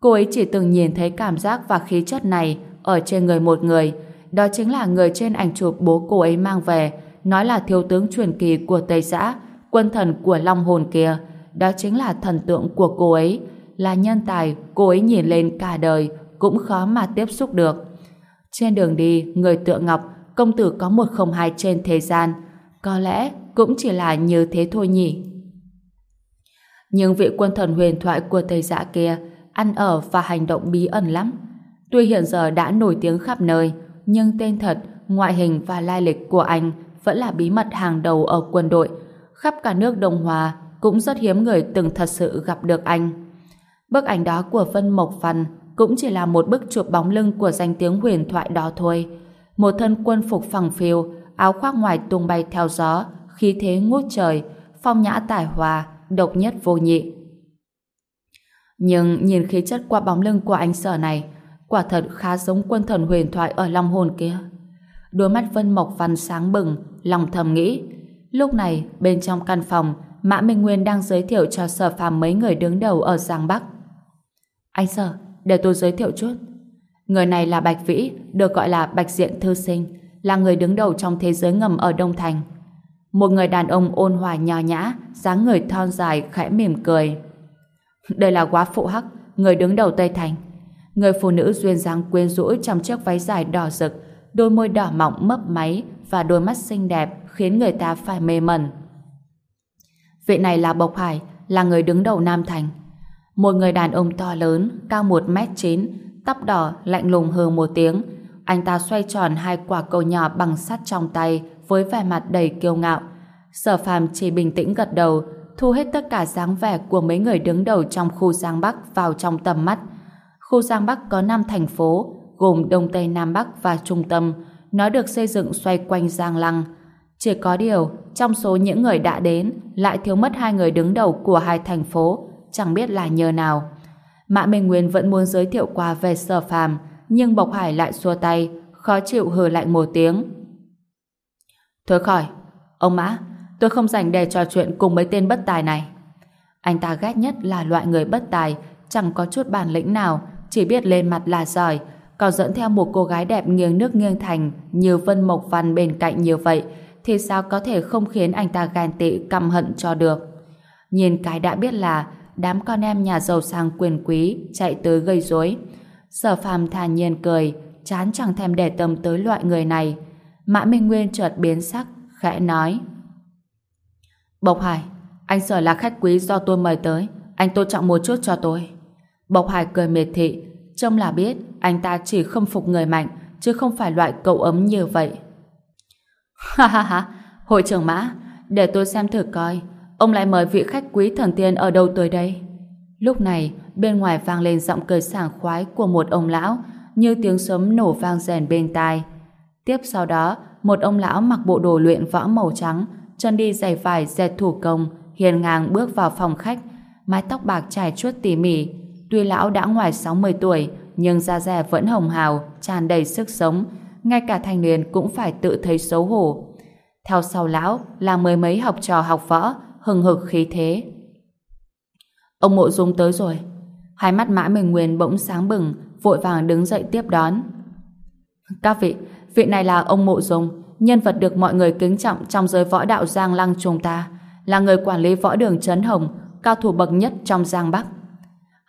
Cô ấy chỉ từng nhìn thấy cảm giác và khí chất này ở trên người một người, đó chính là người trên ảnh chụp bố cô ấy mang về, nói là thiếu tướng truyền kỳ của Tây Giã, quân thần của Long Hồn kia. Đó chính là thần tượng của cô ấy, là nhân tài cô ấy nhìn lên cả đời, cũng khó mà tiếp xúc được. Trên đường đi, người tựa ngọc, công tử có một không hai trên thế gian. Có lẽ cũng chỉ là như thế thôi nhỉ. Nhưng vị quân thần huyền thoại của Tây Dạ kia ăn ở và hành động bí ẩn lắm. Tuy hiện giờ đã nổi tiếng khắp nơi, nhưng tên thật, ngoại hình và lai lịch của anh vẫn là bí mật hàng đầu ở quân đội. Khắp cả nước Đông Hòa cũng rất hiếm người từng thật sự gặp được anh. Bức ảnh đó của Vân Mộc Văn cũng chỉ là một bức chụp bóng lưng của danh tiếng huyền thoại đó thôi. Một thân quân phục phẳng phiu, áo khoác ngoài tung bay theo gió, khí thế ngút trời, phong nhã tài hòa, độc nhất vô nhị. Nhưng nhìn khí chất qua bóng lưng của anh sở này, quả thật khá giống quân thần huyền thoại ở Long Hồn kia. Đôi mắt Vân Mộc Văn sáng bừng, lòng thầm nghĩ. Lúc này, bên trong căn phòng, Mã Minh Nguyên đang giới thiệu cho sở phàm mấy người đứng đầu ở Giang Bắc. Anh sở, để tôi giới thiệu chút. Người này là Bạch Vĩ, được gọi là Bạch Diện Thư Sinh, là người đứng đầu trong thế giới ngầm ở Đông Thành. Một người đàn ông ôn hòa nho nhã, dáng người thon dài, khẽ mỉm cười. Đây là quá phụ hắc, người đứng đầu Tây Thành. Người phụ nữ duyên dáng quyến rũ trong chiếc váy dài đỏ rực, đôi môi đỏ mọng mấp máy và đôi mắt xinh đẹp khiến người ta phải mê mẩn. Vị này là Bộc Hải, là người đứng đầu Nam Thành. Một người đàn ông to lớn, cao 1m9, tóc đỏ, lạnh lùng hừ một tiếng. Anh ta xoay tròn hai quả cầu nhỏ bằng sắt trong tay với vẻ mặt đầy kiêu ngạo. Sở phàm chỉ bình tĩnh gật đầu, thu hết tất cả dáng vẻ của mấy người đứng đầu trong khu Giang Bắc vào trong tầm mắt. Khu Giang Bắc có 5 thành phố, gồm Đông Tây Nam Bắc và Trung Tâm. Nó được xây dựng xoay quanh Giang Lăng. Chỉ có điều, trong số những người đã đến, lại thiếu mất hai người đứng đầu của hai thành phố, chẳng biết là nhờ nào. Mã Minh Nguyên vẫn muốn giới thiệu qua về sở phàm, nhưng Bộc Hải lại xua tay, khó chịu hừ lạnh một tiếng. Thôi khỏi, ông Mã, tôi không dành để trò chuyện cùng mấy tên bất tài này. Anh ta ghét nhất là loại người bất tài, chẳng có chút bản lĩnh nào, chỉ biết lên mặt là giỏi, còn dẫn theo một cô gái đẹp nghiêng nước nghiêng thành như Vân Mộc Văn bên cạnh như vậy, thì sao có thể không khiến anh ta ghen tị căm hận cho được. Nhìn cái đã biết là đám con em nhà giàu sang quyền quý chạy tới gây rối. Sở phàm thản nhiên cười, chán chẳng thèm để tâm tới loại người này. Mã Minh Nguyên chợt biến sắc, khẽ nói. Bộc Hải, anh sở là khách quý do tôi mời tới, anh tôn trọng một chút cho tôi. Bộc Hải cười mệt thị, trông là biết anh ta chỉ không phục người mạnh, chứ không phải loại cậu ấm như vậy. Ha ha ha, hội trưởng Mã, để tôi xem thử coi, ông lại mời vị khách quý thần tiên ở đâu tới đây? Lúc này, bên ngoài vang lên giọng cười sảng khoái của một ông lão, như tiếng sấm nổ vang rèn bên tai. Tiếp sau đó, một ông lão mặc bộ đồ luyện võ màu trắng, chân đi giày vải dệt thủ công, hiền ngang bước vào phòng khách, mái tóc bạc trải chuốt tỉ mỉ. Tuy lão đã ngoài 60 tuổi, nhưng da dẻ vẫn hồng hào, tràn đầy sức sống, ngay cả thanh niên cũng phải tự thấy xấu hổ. Theo sau lão là mười mấy học trò học võ, hừng hực khí thế. Ông mộ dung tới rồi. Hai mắt mã mình nguyên bỗng sáng bừng, vội vàng đứng dậy tiếp đón. Các vị, vị này là ông mộ dung, nhân vật được mọi người kính trọng trong giới võ đạo Giang Lăng chúng ta, là người quản lý võ đường Trấn Hồng, cao thủ bậc nhất trong Giang Bắc.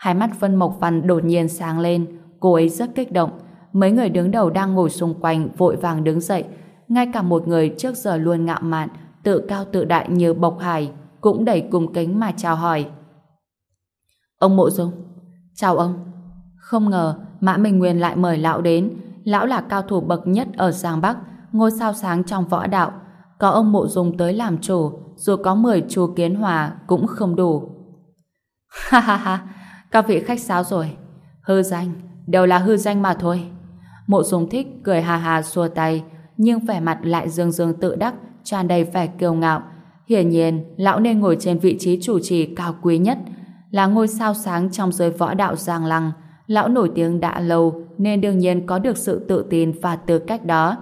Hai mắt Vân Mộc Văn đột nhiên sáng lên, cô ấy rất kích động. Mấy người đứng đầu đang ngồi xung quanh vội vàng đứng dậy, ngay cả một người trước giờ luôn ngạo mạn, tự cao tự đại như Bộc Hải, cũng đẩy cung kính mà chào hỏi. Ông Mộ Dung, chào ông. Không ngờ Mã Minh Nguyên lại mời lão đến, lão là cao thủ bậc nhất ở Giang Bắc, ngôi sao sáng trong võ đạo. Có ông Mộ Dung tới làm chủ, dù có 10 chùa kiến hòa cũng không đủ. Ha ha ha, các vị khách sáo rồi. Hư danh, đều là hư danh mà thôi. Mộ Dung thích cười hà hà xua tay, nhưng vẻ mặt lại dương dương tự đắc, tràn đầy vẻ kiêu ngạo. Hiển nhiên, lão nên ngồi trên vị trí chủ trì cao quý nhất, là ngôi sao sáng trong giới võ đạo Giang Lăng. Lão nổi tiếng đã lâu, nên đương nhiên có được sự tự tin và tư cách đó.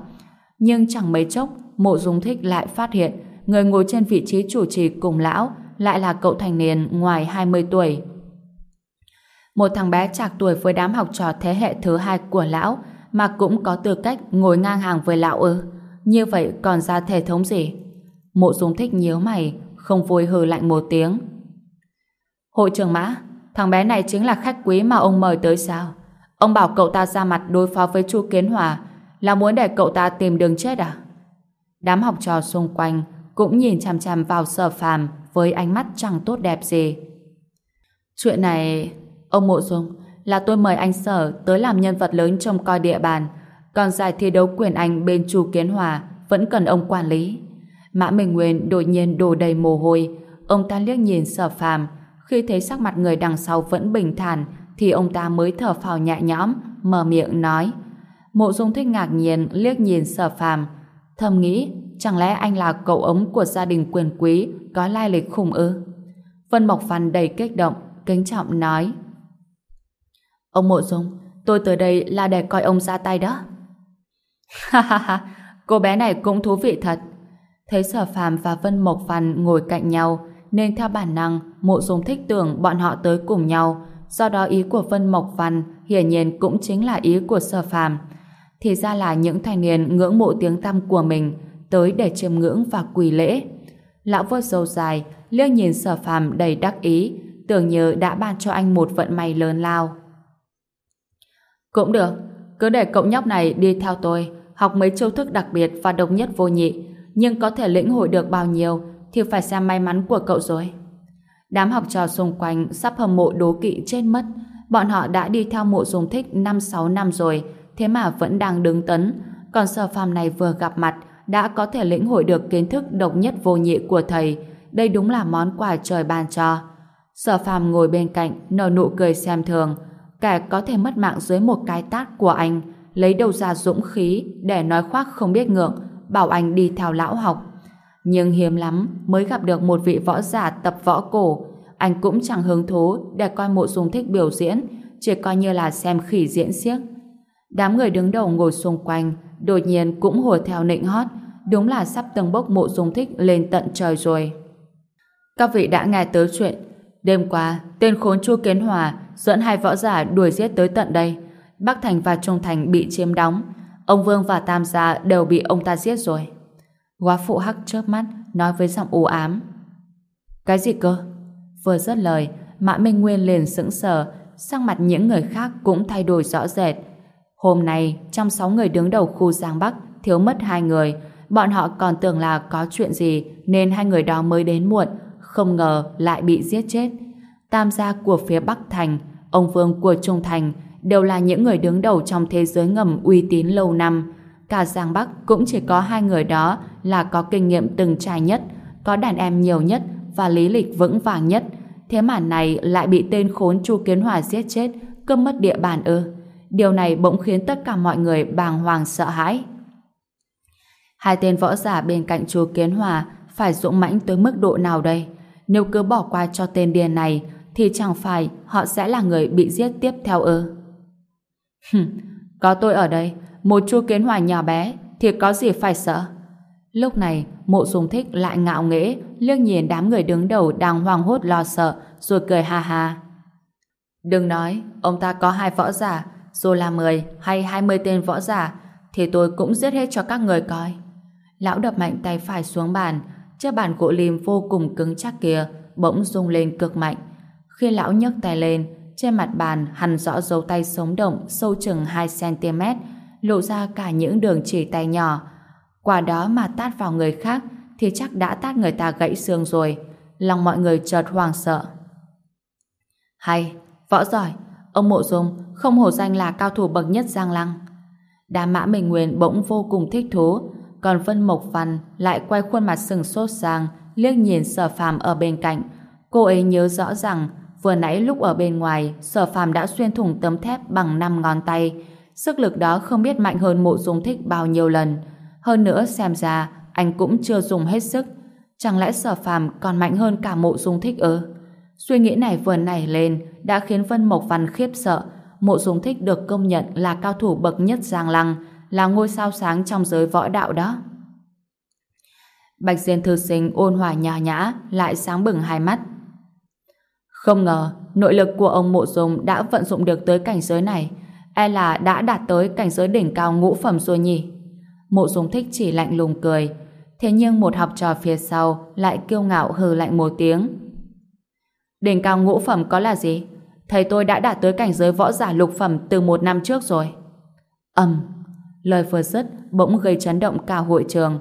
Nhưng chẳng mấy chốc, mộ dung thích lại phát hiện người ngồi trên vị trí chủ trì cùng lão lại là cậu thành niên ngoài 20 tuổi. Một thằng bé chạc tuổi với đám học trò thế hệ thứ hai của lão mà cũng có tư cách ngồi ngang hàng với lão ư. Như vậy còn ra thể thống gì? Mộ dung thích nhíu mày, không vui hừ lạnh một tiếng. Hội trưởng mã, thằng bé này chính là khách quý mà ông mời tới sao? Ông bảo cậu ta ra mặt đối phó với Chu Kiến Hòa là muốn để cậu ta tìm đường chết à? Đám học trò xung quanh cũng nhìn chằm chằm vào sở phàm với ánh mắt chẳng tốt đẹp gì. Chuyện này, ông Mộ Dung, là tôi mời anh sở tới làm nhân vật lớn trong coi địa bàn, còn giải thi đấu quyền anh bên Chu Kiến Hòa vẫn cần ông quản lý. Mã Minh Nguyên đột nhiên đổ đầy mồ hôi, ông ta liếc nhìn sở phàm, khi thấy sắc mặt người đằng sau vẫn bình thản thì ông ta mới thở phào nhẹ nhõm, mở miệng nói. Mộ Dung thích ngạc nhiên liếc nhìn sở phàm, thầm nghĩ chẳng lẽ anh là cậu ống của gia đình quyền quý có lai lịch khủng ư? Vân Mộc Văn đầy kích động, kính trọng nói. Ông Mộ Dung, tôi tới đây là để coi ông ra tay đó. Ha ha ha, cô bé này cũng thú vị thật. Thấy Sở Phàm và Vân Mộc Văn ngồi cạnh nhau, nên theo bản năng, Mộ Dung thích tưởng bọn họ tới cùng nhau, do đó ý của Vân Mộc Văn hiển nhiên cũng chính là ý của Sở Phàm. Thì ra là những thanh niên ngưỡng mộ tiếng tăm của mình tới để chiêm ngưỡng và quỳ lễ. Lão vuốt dâu dài, liếc nhìn Sở Phàm đầy đắc ý, tưởng như đã ban cho anh một vận may lớn lao. Cũng được, cứ để cậu nhóc này đi theo tôi, học mấy chiêu thức đặc biệt và độc nhất vô nhị, nhưng có thể lĩnh hội được bao nhiêu thì phải xem may mắn của cậu rồi. Đám học trò xung quanh sắp hâm mộ đố kỵ chết mất. Bọn họ đã đi theo mộ dùng thích 5-6 năm rồi, thế mà vẫn đang đứng tấn. Còn sở phàm này vừa gặp mặt, đã có thể lĩnh hội được kiến thức độc nhất vô nhị của thầy. Đây đúng là món quà trời ban cho. Sở phàm ngồi bên cạnh, nở nụ cười xem thường. Kẻ có thể mất mạng dưới một cái tát của anh, lấy đầu ra dũng khí để nói khoác không biết ngượng, bảo anh đi theo lão học. Nhưng hiếm lắm mới gặp được một vị võ giả tập võ cổ. Anh cũng chẳng hứng thú để coi mộ dung thích biểu diễn, chỉ coi như là xem khỉ diễn xiếc. Đám người đứng đầu ngồi xung quanh, đột nhiên cũng hùa theo nịnh hót, đúng là sắp tầng bốc mộ dung thích lên tận trời rồi. Các vị đã nghe tới chuyện, đêm qua, tên khốn Chu Kiến Hòa dẫn hai võ giả đuổi giết tới tận đây. Bắc Thành và Trung Thành bị chiếm đóng, ông Vương và Tam gia đều bị ông ta giết rồi. Góa phụ hắc chớp mắt, nói với giọng u ám. Cái gì cơ? Vừa dứt lời, Mã Minh Nguyên liền sững sờ, sang mặt những người khác cũng thay đổi rõ rệt. Hôm nay, trong sáu người đứng đầu khu Giang Bắc, thiếu mất hai người. Bọn họ còn tưởng là có chuyện gì, nên hai người đó mới đến muộn, không ngờ lại bị giết chết. Tam gia của phía Bắc Thành, ông Vương của Trung Thành, đều là những người đứng đầu trong thế giới ngầm uy tín lâu năm. Cả Giang Bắc cũng chỉ có hai người đó là có kinh nghiệm từng trải nhất, có đàn em nhiều nhất và lý lịch vững vàng nhất. Thế mà này lại bị tên khốn Chu Kiến Hòa giết chết, cướp mất địa bàn ư. Điều này bỗng khiến tất cả mọi người bàng hoàng sợ hãi. Hai tên võ giả bên cạnh Chu Kiến Hòa phải dũng mãnh tới mức độ nào đây? Nếu cứ bỏ qua cho tên điên này, thì chẳng phải họ sẽ là người bị giết tiếp theo ư? có tôi ở đây, một Chu Kiến Hòa nhỏ bé, thì có gì phải sợ? Lúc này, mộ dung thích lại ngạo nghễ, liếc nhìn đám người đứng đầu đang hoang hốt lo sợ, rồi cười ha ha. Đừng nói, ông ta có hai võ giả, dù là 10 hay 20 tên võ giả, thì tôi cũng giết hết cho các người coi. Lão đập mạnh tay phải xuống bàn, chiếc bàn gỗ lim vô cùng cứng chắc kia bỗng rung lên cực mạnh. Khi lão nhấc tay lên, trên mặt bàn hằn rõ dấu tay sống động sâu chừng 2cm, lộ ra cả những đường chỉ tay nhỏ. Quả đó mà tát vào người khác thì chắc đã tát người ta gãy xương rồi. Lòng mọi người chợt hoàng sợ. Hay, võ giỏi, ông Mộ Dung không hổ danh là cao thủ bậc nhất Giang Lăng. đà mã Minh Nguyên bỗng vô cùng thích thú, còn Vân Mộc Văn lại quay khuôn mặt sừng sốt sang, liếc nhìn sở phàm ở bên cạnh. Cô ấy nhớ rõ rằng vừa nãy lúc ở bên ngoài sở phàm đã xuyên thủng tấm thép bằng 5 ngón tay. Sức lực đó không biết mạnh hơn mộ dung thích bao nhiêu lần. Hơn nữa xem ra anh cũng chưa dùng hết sức. Chẳng lẽ sở phàm còn mạnh hơn cả mộ dung thích ư? Suy nghĩ này vừa nảy lên đã khiến Vân Mộc Văn khiếp sợ. Mộ dung thích được công nhận là cao thủ bậc nhất Giang Lăng, là ngôi sao sáng trong giới võ đạo đó. Bạch Diên Thư Sinh ôn hòa nhã nhã, lại sáng bừng hai mắt. Không ngờ, nội lực của ông Mộ Dung đã vận dụng được tới cảnh giới này, e là đã đạt tới cảnh giới đỉnh cao ngũ phẩm rồi nhỉ. Mộ Dung thích chỉ lạnh lùng cười, thế nhưng một học trò phía sau lại kiêu ngạo hừ lạnh một tiếng. Đỉnh cao ngũ phẩm có là gì? Thầy tôi đã đạt tới cảnh giới võ giả lục phẩm từ một năm trước rồi. ầm, lời vừa dứt bỗng gây chấn động cả hội trường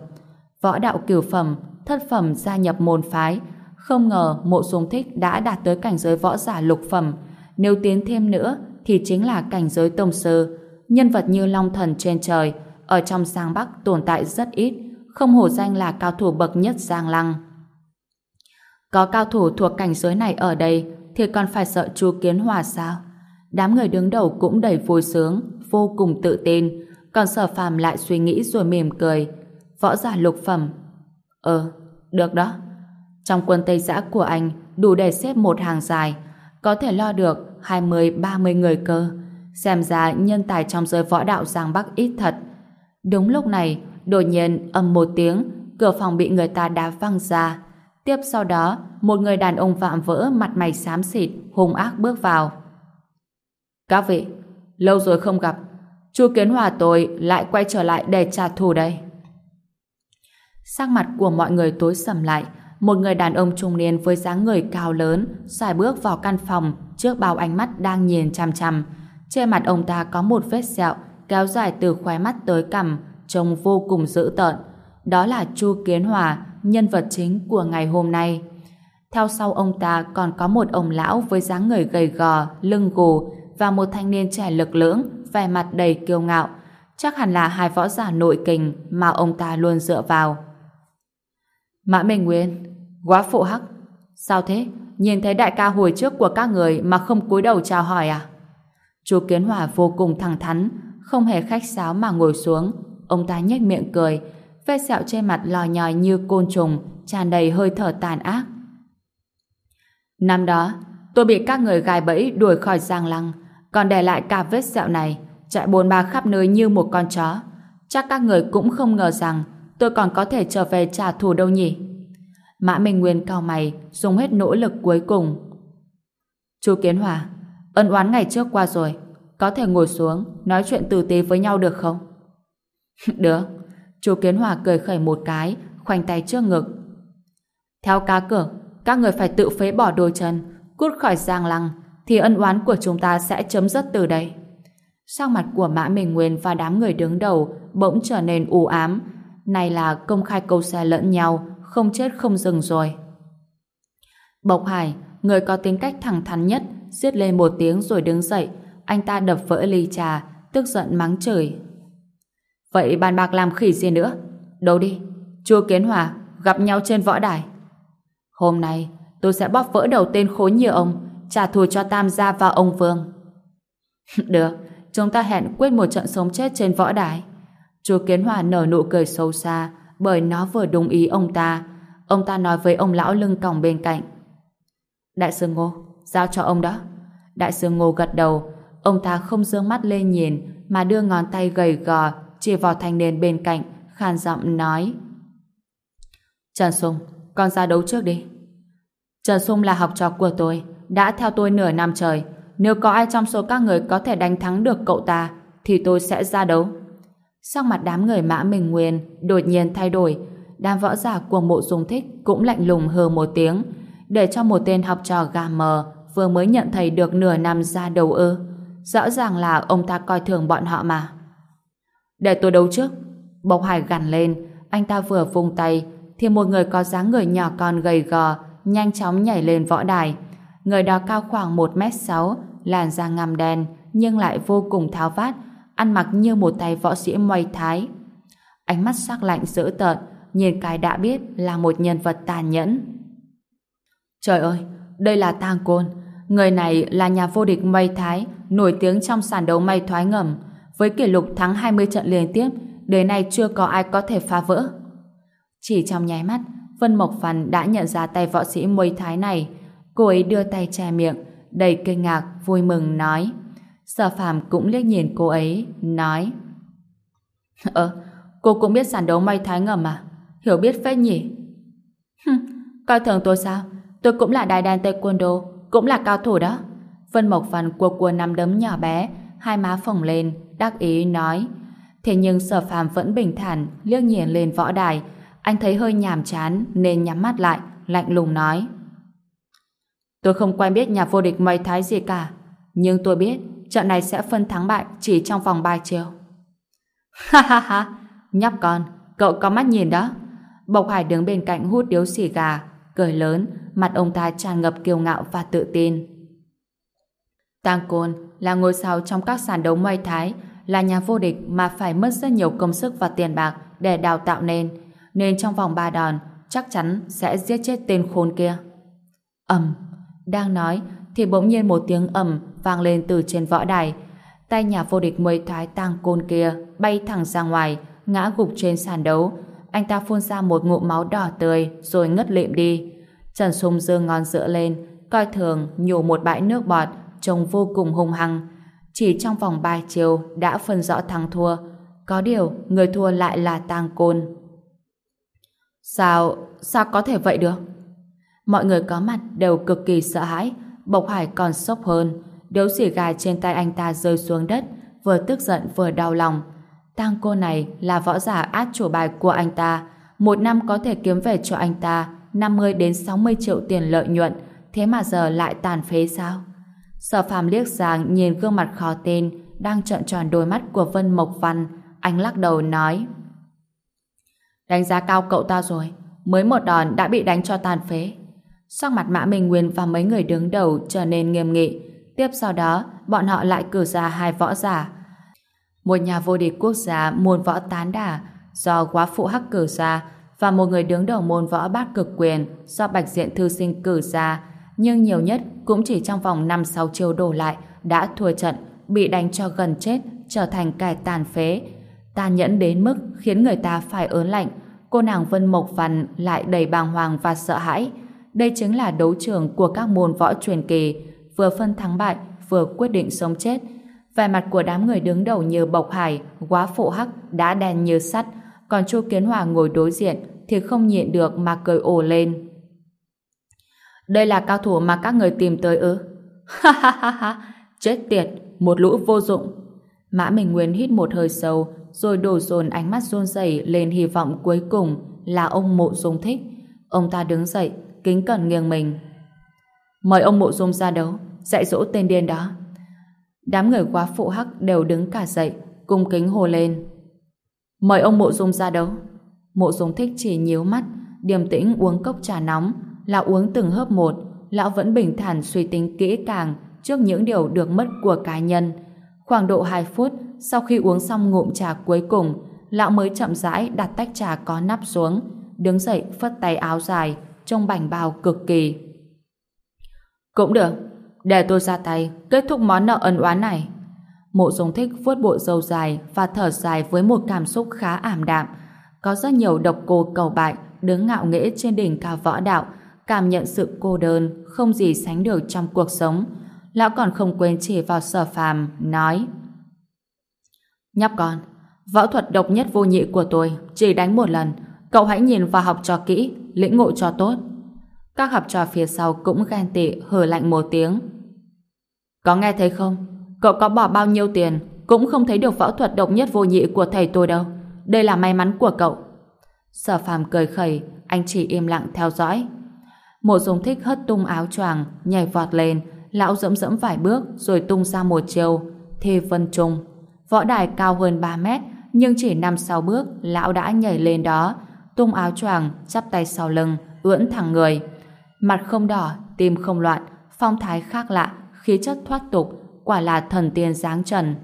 võ đạo cửu phẩm, thất phẩm gia nhập môn phái. Không ngờ mộ dung thích đã đạt tới cảnh giới võ giả lục phẩm. Nếu tiến thêm nữa thì chính là cảnh giới tông sư. Nhân vật như Long Thần trên trời, ở trong Giang Bắc tồn tại rất ít, không hổ danh là cao thủ bậc nhất Giang Lăng. Có cao thủ thuộc cảnh giới này ở đây thì còn phải sợ chu Kiến Hòa sao? Đám người đứng đầu cũng đầy vui sướng, vô cùng tự tin, còn sở phàm lại suy nghĩ rồi mỉm cười, võ giả lục phẩm. Ờ, được đó. Trong quân Tây Giã của anh đủ để xếp một hàng dài, có thể lo được 20-30 người cơ. Xem ra nhân tài trong giới võ đạo Giang Bắc ít thật. Đúng lúc này, đột nhiên ầm một tiếng, cửa phòng bị người ta đá văng ra. Tiếp sau đó, một người đàn ông vạm vỡ mặt mày xám xịt, hung ác bước vào. Các vị, lâu rồi không gặp, chu Kiến Hòa tôi lại quay trở lại để trả thù đây. Sắc mặt của mọi người tối sầm lại, một người đàn ông trung niên với dáng người cao lớn, xài bước vào căn phòng trước bao ánh mắt đang nhìn chằm chằm. Trên mặt ông ta có một vết sẹo kéo dài từ khóe mắt tới cằm, trông vô cùng dữ tợn. Đó là Chu Kiến Hòa, nhân vật chính của ngày hôm nay. Theo sau ông ta còn có một ông lão với dáng người gầy gò, lưng gù và một thanh niên trẻ lực lưỡng, vẻ mặt đầy kiêu ngạo. Chắc hẳn là hai võ giả nội kình mà ông ta luôn dựa vào. Mã Minh Nguyên, quá phụ hắc. Sao thế? Nhìn thấy đại ca hồi trước của các người mà không cúi đầu chào hỏi à? Chú Kiến Hòa vô cùng thẳng thắn, không hề khách sáo mà ngồi xuống. Ông ta nhếch miệng cười, vết sẹo trên mặt lò nhòi như côn trùng, tràn đầy hơi thở tàn ác. Năm đó, tôi bị các người gài bẫy đuổi khỏi giang lăng, còn để lại cả vết sẹo này, chạy bồn ba khắp nơi như một con chó. Chắc các người cũng không ngờ rằng tôi còn có thể trở về trả thù đâu nhỉ? Mã Minh Nguyên cao mày, dùng hết nỗ lực cuối cùng. Chú Kiến Hòa, ân oán ngày trước qua rồi, có thể ngồi xuống, nói chuyện tử tế với nhau được không? được. Chú Kiến Hòa cười khẩy một cái, khoanh tay trước ngực. Theo cá cược, các người phải tự phế bỏ đôi chân, cút khỏi giang lăng, thì ân oán của chúng ta sẽ chấm dứt từ đây. Sang mặt của Mã Minh Nguyên và đám người đứng đầu bỗng trở nên u ám, này là công khai câu xe lẫn nhau, không chết không dừng rồi. Bộc Hải, người có tính cách thẳng thắn nhất, giết lên một tiếng rồi đứng dậy, anh ta đập vỡ ly trà, tức giận mắng chửi. Vậy bàn bạc làm khỉ gì nữa? Đâu đi, chua Kiến Hòa, gặp nhau trên võ đài. Hôm nay, tôi sẽ bóp vỡ đầu tên khốn như ông, trả thù cho Tam gia và ông Vương. Được, chúng ta hẹn quyết một trận sống chết trên võ đài. Chú Kiến Hòa nở nụ cười sâu xa bởi nó vừa đúng ý ông ta. Ông ta nói với ông lão lưng còng bên cạnh. Đại sư Ngô, giao cho ông đó. Đại sư Ngô gật đầu. Ông ta không dương mắt lên nhìn mà đưa ngón tay gầy gò chỉ vào thanh niên bên cạnh khàn giọng nói Trần Sung, con ra đấu trước đi. Trần Sung là học trò của tôi, đã theo tôi nửa năm trời. Nếu có ai trong số các người có thể đánh thắng được cậu ta, thì tôi sẽ ra đấu. Sắc mặt đám người mã mình nguyên đột nhiên thay đổi. Đám võ giả của mộ dung thích cũng lạnh lùng hờ một tiếng để cho một tên học trò gà mờ vừa mới nhận thầy được nửa năm ra đầu ư. Rõ ràng là ông ta coi thường bọn họ mà. Để tôi đấu trước. Bộc Hải gằn lên, anh ta vừa vung tay, thì một người có dáng người nhỏ con gầy gò, nhanh chóng nhảy lên võ đài. Người đó cao khoảng 1m6, làn da ngăm đen, nhưng lại vô cùng tháo vát, ăn mặc như một tay võ sĩ Muay Thái. Ánh mắt sắc lạnh dữ tợn, nhìn cái đã biết là một nhân vật tàn nhẫn. Trời ơi, đây là Tang Côn. Người này là nhà vô địch Muay Thái, nổi tiếng trong sàn đấu Muay Thoái ngầm. Với kỷ lục thắng 20 trận liên tiếp, đời này chưa có ai có thể phá vỡ. Chỉ trong nháy mắt, Vân Mộc Văn đã nhận ra tay võ sĩ Muay Thái này. Cô ấy đưa tay che miệng, đầy kinh ngạc, vui mừng nói. Sở phàm cũng liếc nhìn cô ấy, nói Ờ, cô cũng biết sàn đấu may thái ngầm à? Hiểu biết phết nhỉ? Hừm, coi thường tôi sao? Tôi cũng là đài đàn taekwondo, cũng là cao thủ đó. Vân Mộc Văn cua cua nắm đấm nhỏ bé, hai má phồng lên, đắc ý nói. Thế nhưng sở phàm vẫn bình thản, liếc nhìn lên võ đài. Anh thấy hơi nhàm chán nên nhắm mắt lại, lạnh lùng nói. Tôi không quen biết nhà vô địch mây thái gì cả, nhưng tôi biết trận này sẽ phân thắng bại chỉ trong vòng 3 chiều. Ha ha ha, nhóc con, cậu có mắt nhìn đó. Bộc Hải đứng bên cạnh hút điếu xì gà, cười lớn, mặt ông ta tràn ngập kiêu ngạo và tự tin. Tang Côn là ngôi sao trong các sàn đấu Muay Thái, là nhà vô địch mà phải mất rất nhiều công sức và tiền bạc để đào tạo nên, nên trong vòng 3 đòn chắc chắn sẽ giết chết tên khốn kia. ầm, đang nói thì bỗng nhiên một tiếng ầm vang lên từ trên võ đài. Tay nhà vô địch mười thái tang côn kia bay thẳng ra ngoài, ngã gục trên sàn đấu. Anh ta phun ra một ngụm máu đỏ tươi rồi ngất lịm đi. Trần Sung dương ngon dựa lên, coi thường nhổ một bãi nước bọt, trông vô cùng hung hăng. Chỉ trong vòng ba chiều đã phân rõ thắng thua. Có điều, người thua lại là tang côn. Sao, sao có thể vậy được? Mọi người có mặt đều cực kỳ sợ hãi, Bộc Hải còn sốc hơn. Điếu xỉ gà trên tay anh ta rơi xuống đất, vừa tức giận vừa đau lòng. Tang cô này là võ giả át chủ bài của anh ta. Một năm có thể kiếm về cho anh ta 50 đến 60 triệu tiền lợi nhuận, thế mà giờ lại tàn phế sao? Sở phàm liếc sang nhìn gương mặt khó tin, đang trợn tròn đôi mắt của Vân Mộc Văn. Anh lắc đầu nói. Đánh giá cao cậu ta rồi, mới một đòn đã bị đánh cho tàn phế. Sắc mặt Mã Minh Nguyên và mấy người đứng đầu trở nên nghiêm nghị. Tiếp sau đó, bọn họ lại cử ra hai võ giả. Một nhà vô địch quốc gia môn võ tán đả do quá phụ hắc cử ra và một người đứng đầu môn võ bát cực quyền do Bạch Diện Thư Sinh cử ra. Nhưng nhiều nhất cũng chỉ trong vòng 5-6 chiêu đổ lại đã thua trận, bị đánh cho gần chết, trở thành kẻ tàn phế. Tàn nhẫn đến mức khiến người ta phải ớn lạnh. Cô nàng Vân Mộc Văn lại đầy bàng hoàng và sợ hãi. Đây chính là đấu trường của các môn võ truyền kỳ, vừa phân thắng bại, vừa quyết định sống chết. Vẻ mặt của đám người đứng đầu như Bộc Hải, Quá Phụ Hắc đã đen như sắt, còn Chu Kiến Hòa ngồi đối diện thì không nhịn được mà cười ồ lên. Đây là cao thủ mà các người tìm tới ư? Ha ha ha ha, chết tiệt, một lũ vô dụng. Mã Minh Nguyên hít một hơi sâu, rồi đổ dồn ánh mắt run rẩy lên hy vọng cuối cùng là ông mộ dung thích. Ông ta đứng dậy, kính cẩn nghiêng mình. Mời ông mộ dung ra đấu, dạy dỗ tên điên đó. Đám người quá phụ hắc đều đứng cả dậy, cung kính hồ lên. Mời ông mộ dung ra đấu. Mộ dung thích chỉ nhíu mắt, điềm tĩnh uống cốc trà nóng, lão uống từng hớp một, lão vẫn bình thản suy tính kỹ càng trước những điều được mất của cá nhân. Khoảng độ 2 phút, sau khi uống xong ngụm trà cuối cùng, lão mới chậm rãi đặt tách trà có nắp xuống, đứng dậy phất tay áo dài, trông bảnh bao cực kỳ. Cũng được, để tôi ra tay, kết thúc món nợ ân oán này. Mộ dung thích vuốt bộ râu dài và thở dài với một cảm xúc khá ảm đạm. Có rất nhiều độc cô cầu bại đứng ngạo nghễ trên đỉnh cao võ đạo, cảm nhận sự cô đơn không gì sánh được trong cuộc sống. Lão còn không quên chỉ vào sở phàm, nói Nhóc con, võ thuật độc nhất vô nhị của tôi chỉ đánh một lần, cậu hãy nhìn và học cho kỹ, lĩnh ngộ cho tốt. Các học trò phía sau cũng ghen tị hờ lạnh một tiếng. Có nghe thấy không? Cậu có bỏ bao nhiêu tiền cũng không thấy được võ thuật độc nhất vô nhị của thầy tôi đâu. Đây là may mắn của cậu. Sở phàm cười khẩy, anh chỉ im lặng theo dõi. Mộ dung thích hất tung áo choàng, nhảy vọt lên, lão dẫm dẫm vài bước rồi tung ra một chiều. Thê vân trung. Võ đài cao hơn 3 mét, nhưng chỉ 5-6 bước, lão đã nhảy lên đó, tung áo choàng, chắp tay sau lưng, ưỡn thẳng người. Mặt không đỏ, tim không loạn, phong thái khác lạ, khí chất thoát tục, quả là thần tiên dáng trần.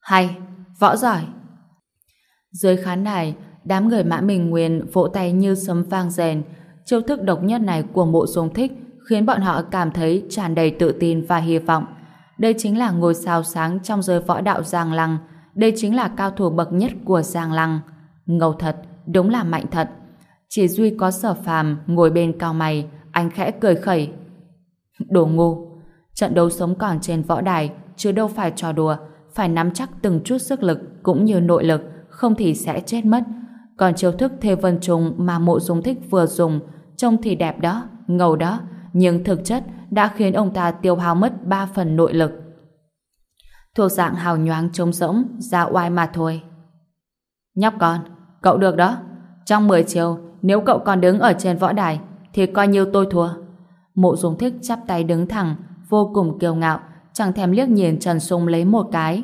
Hay, võ giỏi. Dưới khán đài, đám người mã mình nguyên vỗ tay như sấm vang rền. Chiêu thức độc nhất này của mộ dung thích khiến bọn họ cảm thấy tràn đầy tự tin và hy vọng. Đây chính là ngôi sao sáng trong giới võ đạo Giang Lăng. Đây chính là cao thủ bậc nhất của Giang Lăng. Ngầu thật, đúng là mạnh thật. Chỉ duy có sở phàm ngồi bên cao mày, anh khẽ cười khẩy. Đồ ngu. Trận đấu sống còn trên võ đài, chứ đâu phải trò đùa, phải nắm chắc từng chút sức lực cũng như nội lực, không thì sẽ chết mất. Còn chiêu thức thê vân trùng mà mộ dung thích vừa dùng, trông thì đẹp đó, ngầu đó, nhưng thực chất đã khiến ông ta tiêu hao mất 3 phần nội lực. Thuộc dạng hào nhoáng trống rỗng, ra oai mà thôi. Nhóc con, cậu được đó. Trong 10 chiều, nếu cậu còn đứng ở trên võ đài, thì coi như tôi thua. Mộ dung thích chắp tay đứng thẳng, vô cùng kiêu ngạo, chẳng thèm liếc nhìn Trần Sung lấy một cái.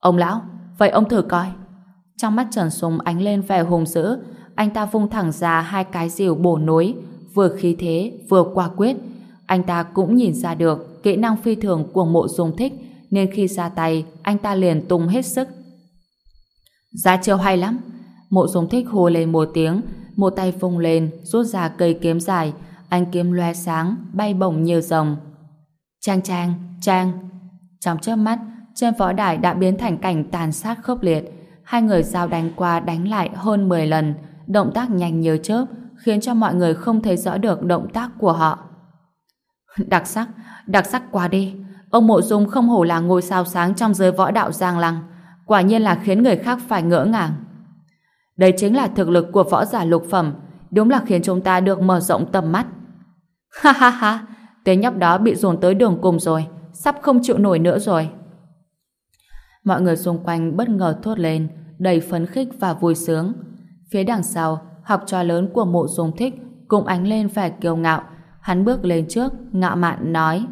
Ông lão, vậy ông thử coi. Trong mắt Trần Sung ánh lên vẻ hùng dữ, anh ta vung thẳng ra hai cái rìu bổ núi, vừa khí thế, vừa quả quyết. Anh ta cũng nhìn ra được kỹ năng phi thường của mộ dung thích, nên khi ra tay, anh ta liền tung hết sức. Ra chiêu hay lắm. Mộ dung thích hô lên một tiếng, một tay phung lên, rút ra cây kiếm dài, anh kiếm loe sáng, bay bổng như rồng. Trang trang, trang. Trong chớp mắt, trên võ đài đã biến thành cảnh tàn sát khốc liệt. Hai người giao đánh qua đánh lại hơn 10 lần, động tác nhanh như chớp, khiến cho mọi người không thấy rõ được động tác của họ. Đặc sắc, đặc sắc quá đi. Ông Mộ Dung không hổ là ngôi sao sáng trong giới võ đạo Giang Lăng. Quả nhiên là khiến người khác phải ngỡ ngàng. Đây chính là thực lực của võ giả lục phẩm, đúng là khiến chúng ta được mở rộng tầm mắt. Ha ha ha, tên nhóc đó bị dồn tới đường cùng rồi, sắp không chịu nổi nữa rồi. Mọi người xung quanh bất ngờ thốt lên, đầy phấn khích và vui sướng. Phía đằng sau, học trò lớn của mộ dung thích cũng ánh lên vẻ kiêu ngạo. Hắn bước lên trước, ngạo mạn nói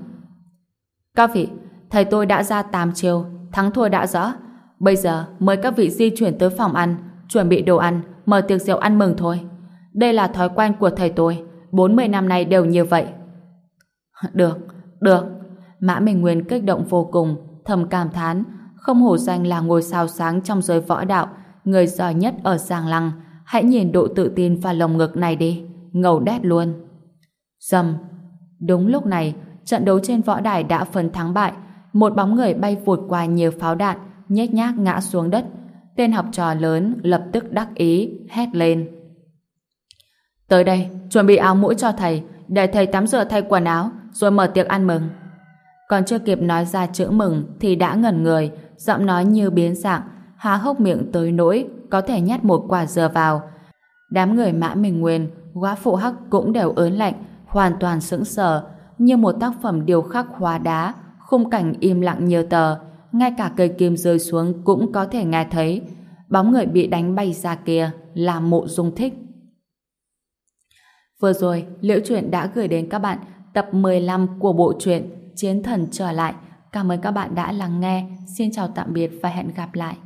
Các vị, thầy tôi đã ra 8 chiều, thắng thua đã rõ. Bây giờ mời các vị di chuyển tới phòng ăn, chuẩn bị đồ ăn, mở tiệc rượu ăn mừng thôi. Đây là thói quen của thầy tôi, 40 năm nay đều như vậy. Được, được. Mã Minh Nguyên kích động vô cùng, thầm cảm thán, không hổ danh là ngôi sao sáng trong giới võ đạo, người giỏi nhất ở Giang Lăng. Hãy nhìn độ tự tin và lồng ngực này đi, ngầu đét luôn. Dầm. Đúng lúc này, trận đấu trên võ đài đã phân thắng bại. Một bóng người bay vụt qua nhiều pháo đạn, nhếch nhác ngã xuống đất. Tên học trò lớn lập tức đắc ý, hét lên. Tới đây, chuẩn bị áo mũ cho thầy, để thầy tắm rửa thay quần áo, rồi mở tiệc ăn mừng. Còn chưa kịp nói ra chữ mừng thì đã ngẩn người, giọng nói như biến dạng, há hốc miệng tới nỗi có thể nhét một quả dừa vào. Đám người mã mình nguyên, góa phụ hắc cũng đều ớn lạnh, hoàn toàn sững sờ, như một tác phẩm điêu khắc hóa đá, khung cảnh im lặng như tờ, ngay cả cây kim rơi xuống cũng có thể nghe thấy. Bóng người bị đánh bay ra kia là mộ dung thích. Vừa rồi, Liễu Chuyện đã gửi đến các bạn tập 15 của bộ truyện Chiến Thần Trở Lại. Cảm ơn các bạn đã lắng nghe. Xin chào tạm biệt và hẹn gặp lại.